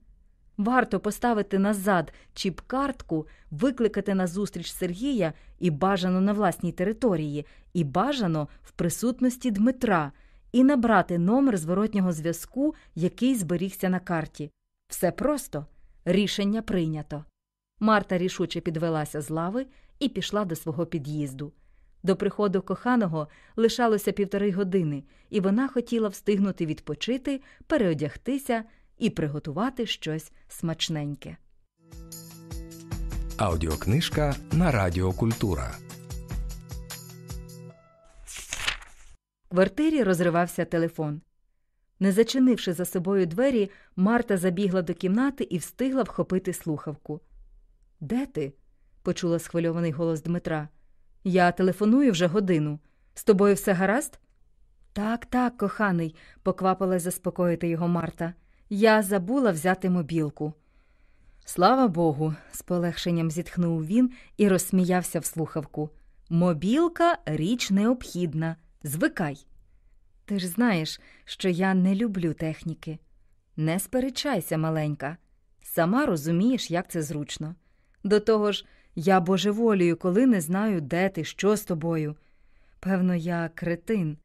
Speaker 1: Варто поставити назад чіп-картку, викликати на зустріч Сергія і бажано на власній території, і бажано в присутності Дмитра, і набрати номер зворотнього зв'язку, який зберігся на карті. Все просто рішення прийнято. Марта рішуче підвелася з лави і пішла до свого під'їзду. До приходу коханого лишалося півтори години, і вона хотіла встигнути відпочити, переодягтися і приготувати щось смачненьке.
Speaker 2: Аудіокнижка на Радіо Культура.
Speaker 1: В квартирі розривався телефон. Не зачинивши за собою двері, Марта забігла до кімнати і встигла вхопити слухавку. Де ти? почула схвильований голос Дмитра. Я телефоную вже годину. З тобою все гаразд? Так, так, коханий, поквапилась заспокоїти його Марта. Я забула взяти мобілку. Слава Богу, з полегшенням зітхнув він і розсміявся в слухавку. Мобілка річ необхідна. Звикай. Ти ж знаєш, що я не люблю техніки. Не сперечайся, маленька. Сама розумієш, як це зручно. До того ж, я божеволію, коли не знаю, де ти, що з тобою. Певно, я кретин.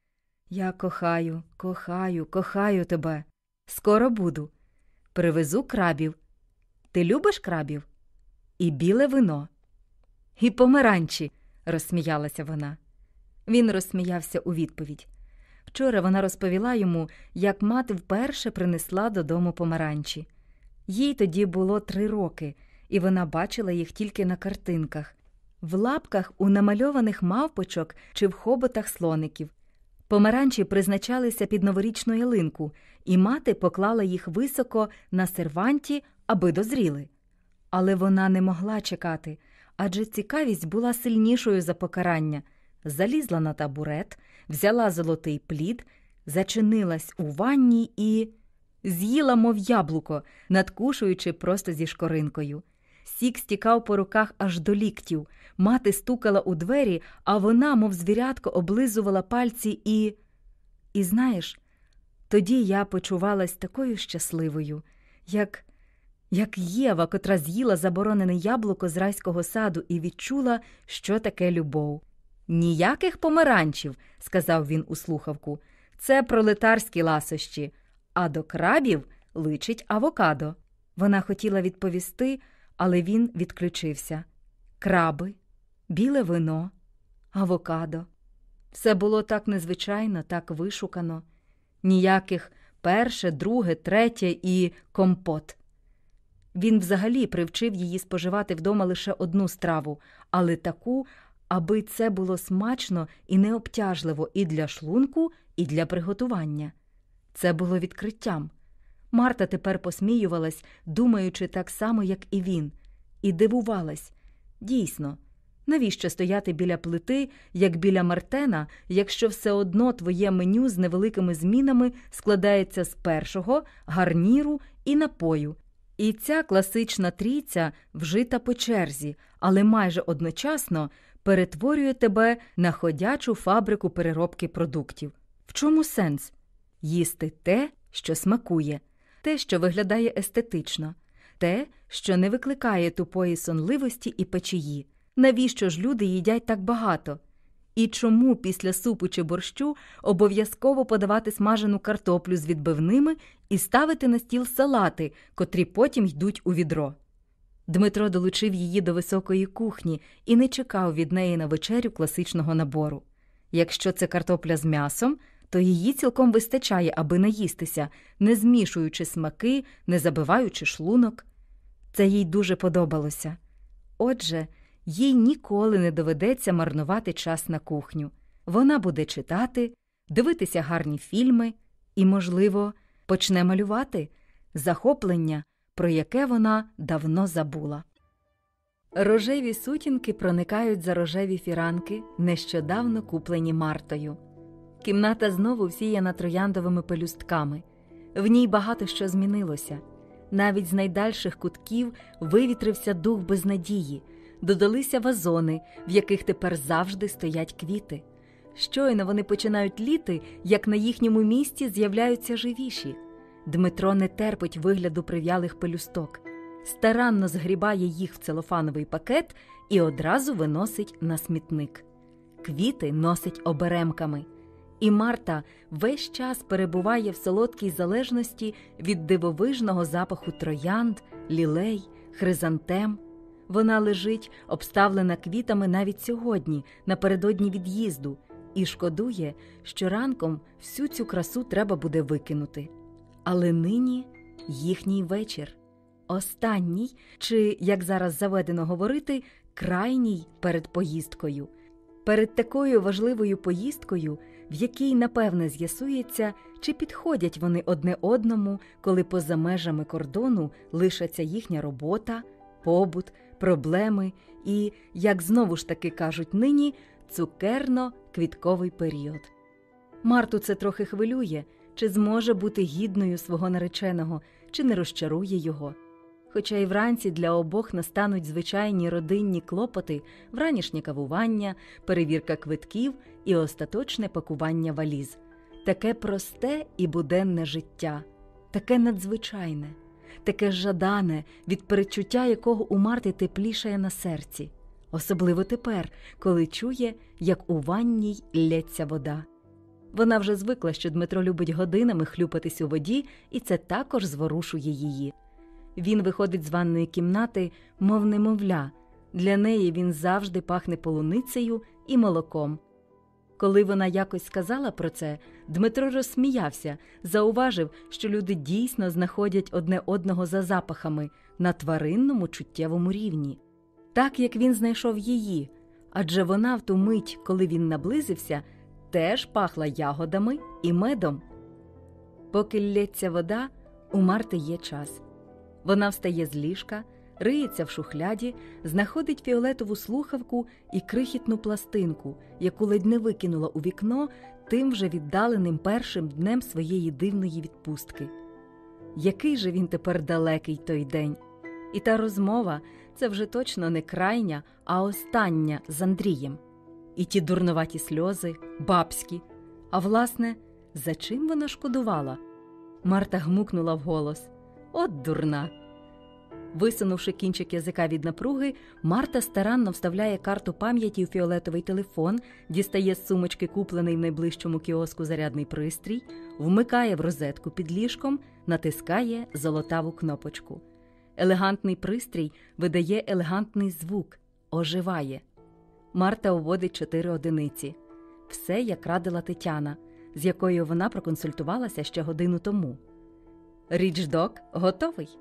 Speaker 1: Я кохаю, кохаю, кохаю тебе. Скоро буду. привезу крабів. Ти любиш крабів? І біле вино. І помаранчі, розсміялася вона. Він розсміявся у відповідь. Вчора вона розповіла йому, як мати вперше принесла додому помаранчі. Їй тоді було три роки, і вона бачила їх тільки на картинках, в лапках у намальованих мавпочок чи в хоботах слоників. Помаранчі призначалися під новорічну ялинку, і мати поклала їх високо на серванті, аби дозріли. Але вона не могла чекати, адже цікавість була сильнішою за покарання. Залізла на табурет, взяла золотий плід, зачинилась у ванні і з'їла, мов яблуко, надкушуючи просто зі шкоринкою. Сік стікав по руках аж до ліктів. Мати стукала у двері, а вона, мов звірятко, облизувала пальці і. І знаєш, тоді я почувалась такою щасливою, як як Єва, котра з'їла заборонене яблуко з райського саду і відчула, що таке любов. Ніяких помаранчів, сказав він у слухавку, це пролетарські ласощі, а до крабів личить авокадо. Вона хотіла відповісти, але він відключився. Краби, біле вино, авокадо. Все було так незвичайно, так вишукано, ніяких перше, друге, третє і компот. Він взагалі привчив її споживати вдома лише одну страву, але таку, аби це було смачно і необтяжливо і для шлунку, і для приготування. Це було відкриттям. Марта тепер посміювалась, думаючи так само, як і він, і дивувалась дійсно, навіщо стояти біля плити, як біля Мартена, якщо все одно твоє меню з невеликими змінами складається з першого, гарніру і напою. І ця класична трійця вжита по черзі, але майже одночасно перетворює тебе на ходячу фабрику переробки продуктів. В чому сенс? Їсти те, що смакує, те, що виглядає естетично, те, що не викликає тупої сонливості і печії. Навіщо ж люди їдять так багато? І чому після супу чи борщу обов'язково подавати смажену картоплю з відбивними і ставити на стіл салати, котрі потім йдуть у відро? Дмитро долучив її до високої кухні і не чекав від неї на вечерю класичного набору. Якщо це картопля з м'ясом, то її цілком вистачає, аби наїстися, не змішуючи смаки, не забиваючи шлунок. Це їй дуже подобалося. Отже, їй ніколи не доведеться марнувати час на кухню. Вона буде читати, дивитися гарні фільми і, можливо, почне малювати захоплення, про яке вона давно забула. Рожеві сутінки проникають за рожеві фіранки, нещодавно куплені Мартою. Кімната знову всіяна трояндовими пелюстками. В ній багато що змінилося. Навіть з найдальших кутків вивітрився дух безнадії, додалися вазони, в яких тепер завжди стоять квіти. Щойно вони починають літи, як на їхньому місці з'являються живіші. Дмитро не терпить вигляду прив'ялих пелюсток, старанно згрібає їх в целофановий пакет і одразу виносить на смітник. Квіти носить оберемками. І Марта весь час перебуває в солодкій залежності від дивовижного запаху троянд, лілей, хризантем. Вона лежить, обставлена квітами навіть сьогодні, напередодні від'їзду, і шкодує, що ранком всю цю красу треба буде викинути. Але нині їхній вечір останній, чи, як зараз заведено говорити, крайній перед поїздкою. Перед такою важливою поїздкою, в якій, напевне, з'ясується, чи підходять вони одне одному, коли поза межами кордону лишаться їхня робота, побут, проблеми і, як знову ж таки кажуть нині, цукерно-квітковий період. Марту це трохи хвилює, чи зможе бути гідною свого нареченого, чи не розчарує його. Хоча й вранці для обох настануть звичайні родинні клопоти, вранішнє кавування, перевірка квитків і остаточне пакування валіз. Таке просте і буденне життя, таке надзвичайне, таке жадане, від перечуття якого у Марти теплішає на серці, особливо тепер, коли чує, як у ванній лється вода. Вона вже звикла, що Дмитро любить годинами хлюпатись у воді, і це також зворушує її. Він виходить з ванної кімнати, мов немовля. Для неї він завжди пахне полуницею і молоком. Коли вона якось сказала про це, Дмитро розсміявся, зауважив, що люди дійсно знаходять одне одного за запахами на тваринному чуттєвому рівні, так як він знайшов її, адже вона в ту мить, коли він наблизився, теж пахла ягодами і медом. Поки лється вода, у Марти є час. Вона встає з ліжка, риється в шухляді, знаходить фіолетову слухавку і крихітну пластинку, яку ледь не викинула у вікно тим вже віддаленим першим днем своєї дивної відпустки. Який же він тепер далекий той день? І та розмова це вже точно не крайня, а остання з Андрієм. І ті дурноваті сльози, бабські. А власне, за чим вона шкодувала? Марта гмукнула вголос. От дурна. Висунувши кінчик язика від напруги, Марта старанно вставляє карту пам'яті у фіолетовий телефон, дістає з сумочки куплений в найближчому кіоску зарядний пристрій, вмикає в розетку під ліжком, натискає золотаву кнопочку. Елегантний пристрій видає елегантний звук, оживає. Марта уводить чотири одиниці. Все, як радила Тетяна, з якою вона проконсультувалася ще годину тому. Річдок готовий.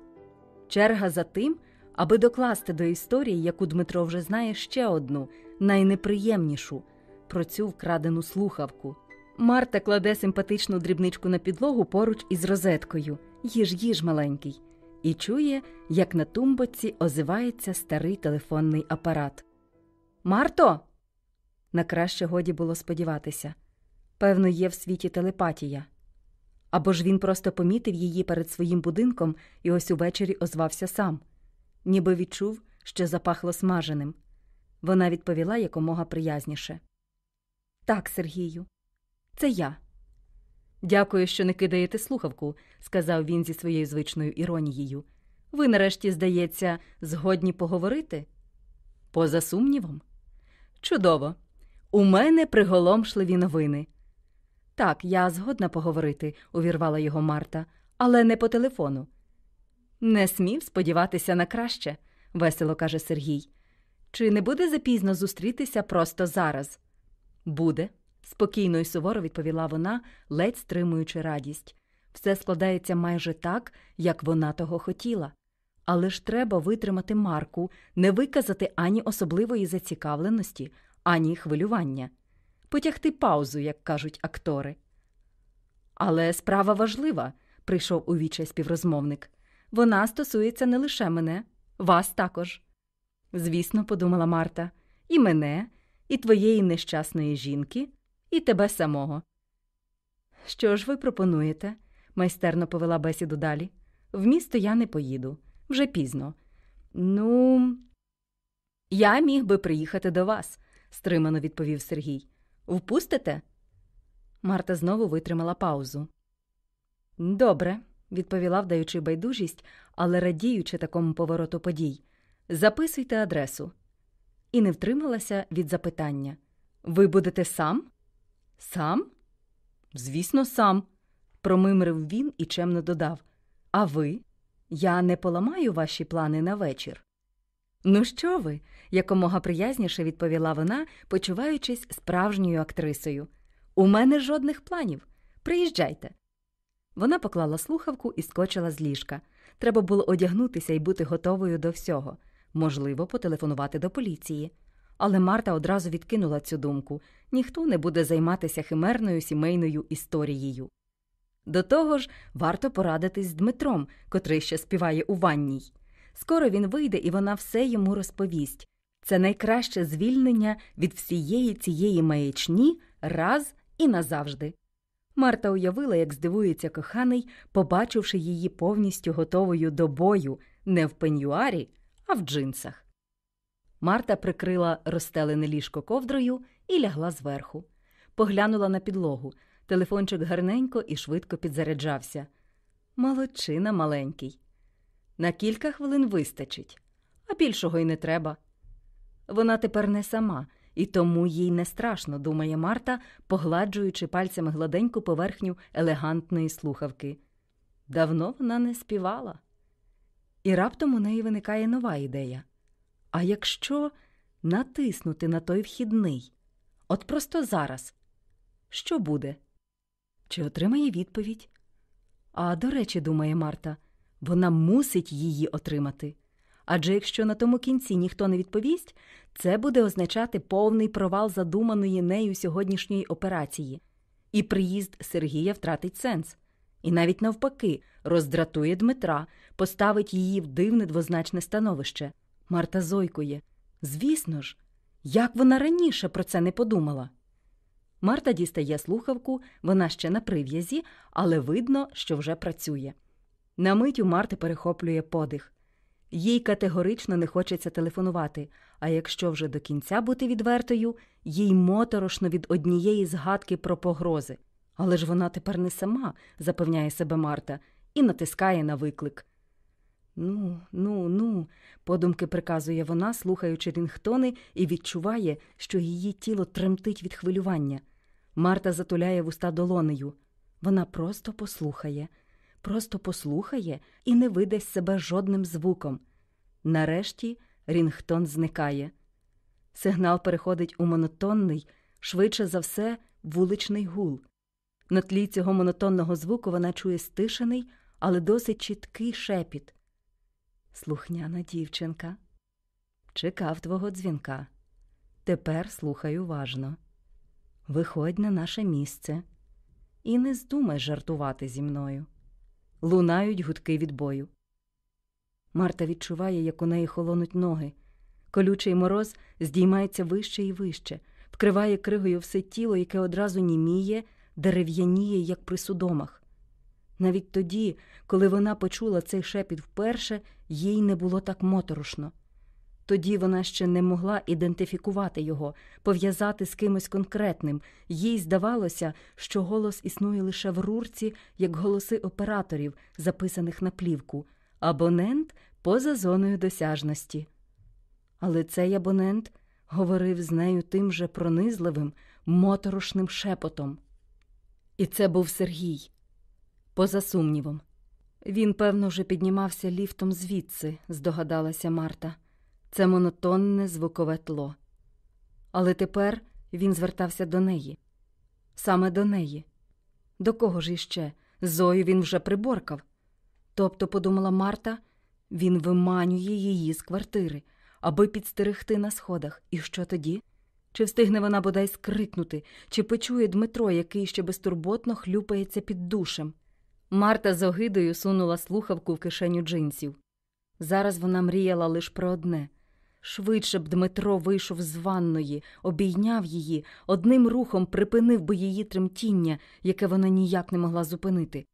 Speaker 1: Черга за тим, аби докласти до історії, яку Дмитро вже знає ще одну, найнеприємнішу про цю вкрадену слухавку. Марта кладе симпатичну дрібничку на підлогу поруч із розеткою. Їж, їж, маленький, і чує, як на тумбоці озивається старий телефонний апарат. Марто. На краще годі було сподіватися. Певно, є в світі телепатія. Або ж він просто помітив її перед своїм будинком і ось увечері озвався сам, ніби відчув, що запахло смаженим. Вона відповіла якомога приязніше. Так, Сергію, це я. Дякую, що не кидаєте слухавку, сказав він зі своєю звичною іронією. Ви, нарешті, здається, згодні поговорити? Поза сумнівом. Чудово. У мене приголомшливі новини. Так, я згодна поговорити, увірвала його Марта, але не по телефону. Не смів сподіватися на краще, весело каже Сергій. Чи не буде запізно зустрітися просто зараз? Буде, спокійно і суворо відповіла вона, ледь стримуючи радість. Все складається майже так, як вона того хотіла. Але ж треба витримати Марку, не виказати ані особливої зацікавленості, ані хвилювання потягти паузу, як кажуть актори. Але справа важлива, прийшов у вічай співрозмовник. Вона стосується не лише мене, вас також. Звісно, подумала Марта, і мене, і твоєї нещасної жінки, і тебе самого. Що ж ви пропонуєте? майстерно повела бесіду далі. В місто я не поїду, вже пізно. Ну, я міг би приїхати до вас, стримано відповів Сергій. Впустите? Марта знову витримала паузу. Добре, відповіла, вдаючи байдужість, але радіючи такому повороту подій. Записуйте адресу. І не втрималася від запитання. Ви будете сам? Сам? Звісно, сам, промимрив він і чемно додав. А ви? Я не поламаю ваші плани на вечір. Ну, що ви? якомога приязніше відповіла вона, почуваючись справжньою актрисою. У мене жодних планів. Приїжджайте. Вона поклала слухавку і скочила з ліжка. Треба було одягнутися і бути готовою до всього, можливо, потелефонувати до поліції. Але Марта одразу відкинула цю думку ніхто не буде займатися химерною сімейною історією. До того ж, варто порадитись з Дмитром, котрий ще співає у ванній. Скоро він вийде, і вона все йому розповість. Це найкраще звільнення від всієї цієї маячні раз і назавжди. Марта уявила, як здивується коханий, побачивши її повністю готовою до бою не в пенюарі, а в джинсах. Марта прикрила розстелене ліжко ковдрою і лягла зверху. Поглянула на підлогу. Телефончик гарненько і швидко підзаряджався. Молодчина маленький. На кілька хвилин вистачить, а більшого й не треба. Вона тепер не сама, і тому їй не страшно, думає Марта, погладжуючи пальцями гладеньку поверхню елегантної слухавки. Давно вона не співала. І раптом у неї виникає нова ідея. А якщо натиснути на той вхідний, от просто зараз, що буде? Чи отримає відповідь? А до речі, думає Марта, вона мусить її отримати. Адже якщо на тому кінці ніхто не відповість, це буде означати повний провал задуманої нею сьогоднішньої операції, і приїзд Сергія втратить сенс. І навіть навпаки, роздратує Дмитра, поставить її в дивне двозначне становище. Марта зойкує. Звісно ж, як вона раніше про це не подумала. Марта дістає слухавку, вона ще на прив'язі, але видно, що вже працює. На мить у Марти перехоплює подих. Їй категорично не хочеться телефонувати, а якщо вже до кінця бути відвертою, їй моторошно від однієї згадки про погрози. Але ж вона тепер не сама, запевняє себе Марта, і натискає на виклик. Ну, ну, ну, подумки приказує вона, слухаючи рінгтони, і відчуває, що її тіло тремтить від хвилювання. Марта затуляє вуста долонею. Вона просто послухає, просто послухає і не видасть себе жодним звуком. Нарешті рінгтон зникає. Сигнал переходить у монотонний, швидше за все, вуличний гул. На тлі цього монотонного звуку вона чує стишений, але досить чіткий шепіт. Слухняна дівчинка. Чекав твого дзвінка. Тепер слухай уважно. Виходь на наше місце і не здумай жартувати зі мною. Лунають гудки від бою. Марта відчуває, як у неї холонуть ноги. Колючий мороз здіймається вище і вище, вкриває кригою все тіло, яке одразу німіє, дерев'яніє, як при судомах. Навіть тоді, коли вона почула цей шепіт вперше, їй не було так моторошно. Тоді вона ще не могла ідентифікувати його, пов'язати з кимось конкретним. Їй здавалося, що голос існує лише в рурці, як голоси операторів, записаних на плівку, абонент поза зоною досяжності. Але цей абонент говорив з нею тим же пронизливим, моторошним шепотом. І це був Сергій. Поза сумнівом. Він, певно, вже піднімався ліфтом звідси, здогадалася Марта. Це монотонне звукове тло. Але тепер він звертався до неї. Саме до неї. До кого ж іще? Зою він вже приборкав. Тобто, подумала Марта, він виманює її з квартири, аби підстерегти на сходах. І що тоді? Чи встигне вона бодай скрикнути, чи почує Дмитро, який ще безтурботно хлюпається під душем? Марта з огидою сунула слухавку в кишеню джинсів. Зараз вона мріяла лише про одне швидше б Дмитро вийшов з ванної, обійняв її, одним рухом припинив би її тремтіння, яке вона ніяк не могла зупинити.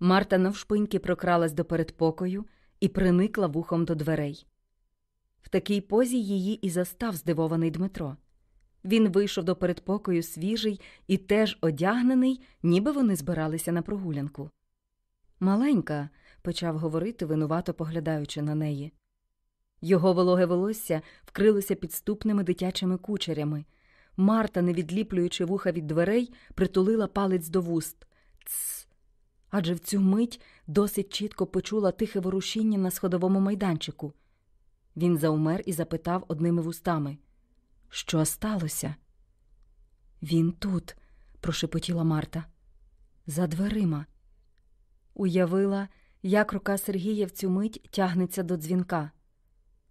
Speaker 1: Марта навшпиньки прокралась до передпокою і приникла вухом до дверей. В такій позі її і застав здивований Дмитро. Він вийшов до передпокою свіжий і теж одягнений, ніби вони збиралися на прогулянку. Маленька, почав говорити, винувато поглядаючи на неї. Його вологе волосся вкрилося підступними дитячими кучерями. Марта, не відліплюючи вуха від дверей, притулила палець до вуст. Цс. Адже в цю мить досить чітко почула тихе ворушіння на сходовому майданчику. Він заумер і запитав одними вустами Що сталося? Він тут, прошепотіла Марта. За дверима. Уявила, як рука Сергія в цю мить тягнеться до дзвінка.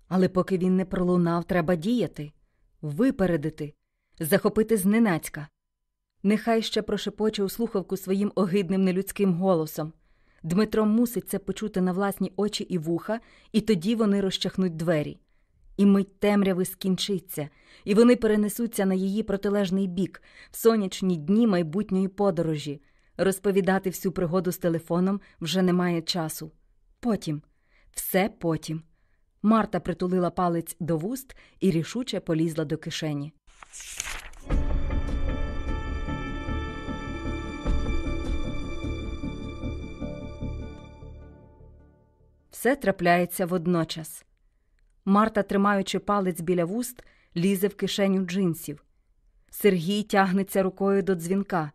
Speaker 1: Але поки він не пролунав, треба діяти, випередити, захопити зненацька. Нехай ще прошепоче у слухавку своїм огидним нелюдським голосом. Дмитро мусить це почути на власні очі і вуха, і тоді вони розчахнуть двері. І мить темряви скінчиться, і вони перенесуться на її протилежний бік, в сонячні дні майбутньої подорожі. Розповідати всю пригоду з телефоном вже немає часу. Потім, все потім. Марта притулила палець до вуст і рішуче полізла до кишені. Все трапляється водночас. Марта, тримаючи палець біля вуст, лізе в кишеню джинсів. Сергій тягнеться рукою до дзвінка.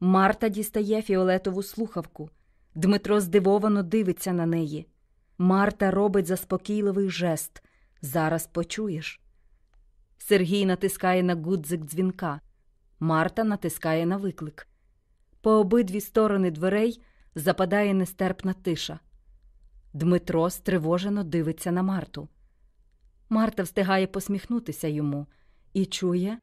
Speaker 1: Марта дістає фіолетову слухавку. Дмитро здивовано дивиться на неї. Марта робить заспокійливий жест. Зараз почуєш. Сергій натискає на гудзик дзвінка. Марта натискає на виклик. По обидві сторони дверей западає нестерпна тиша. Дмитро стривожено дивиться на Марту. Марта встигає посміхнутися йому і чує,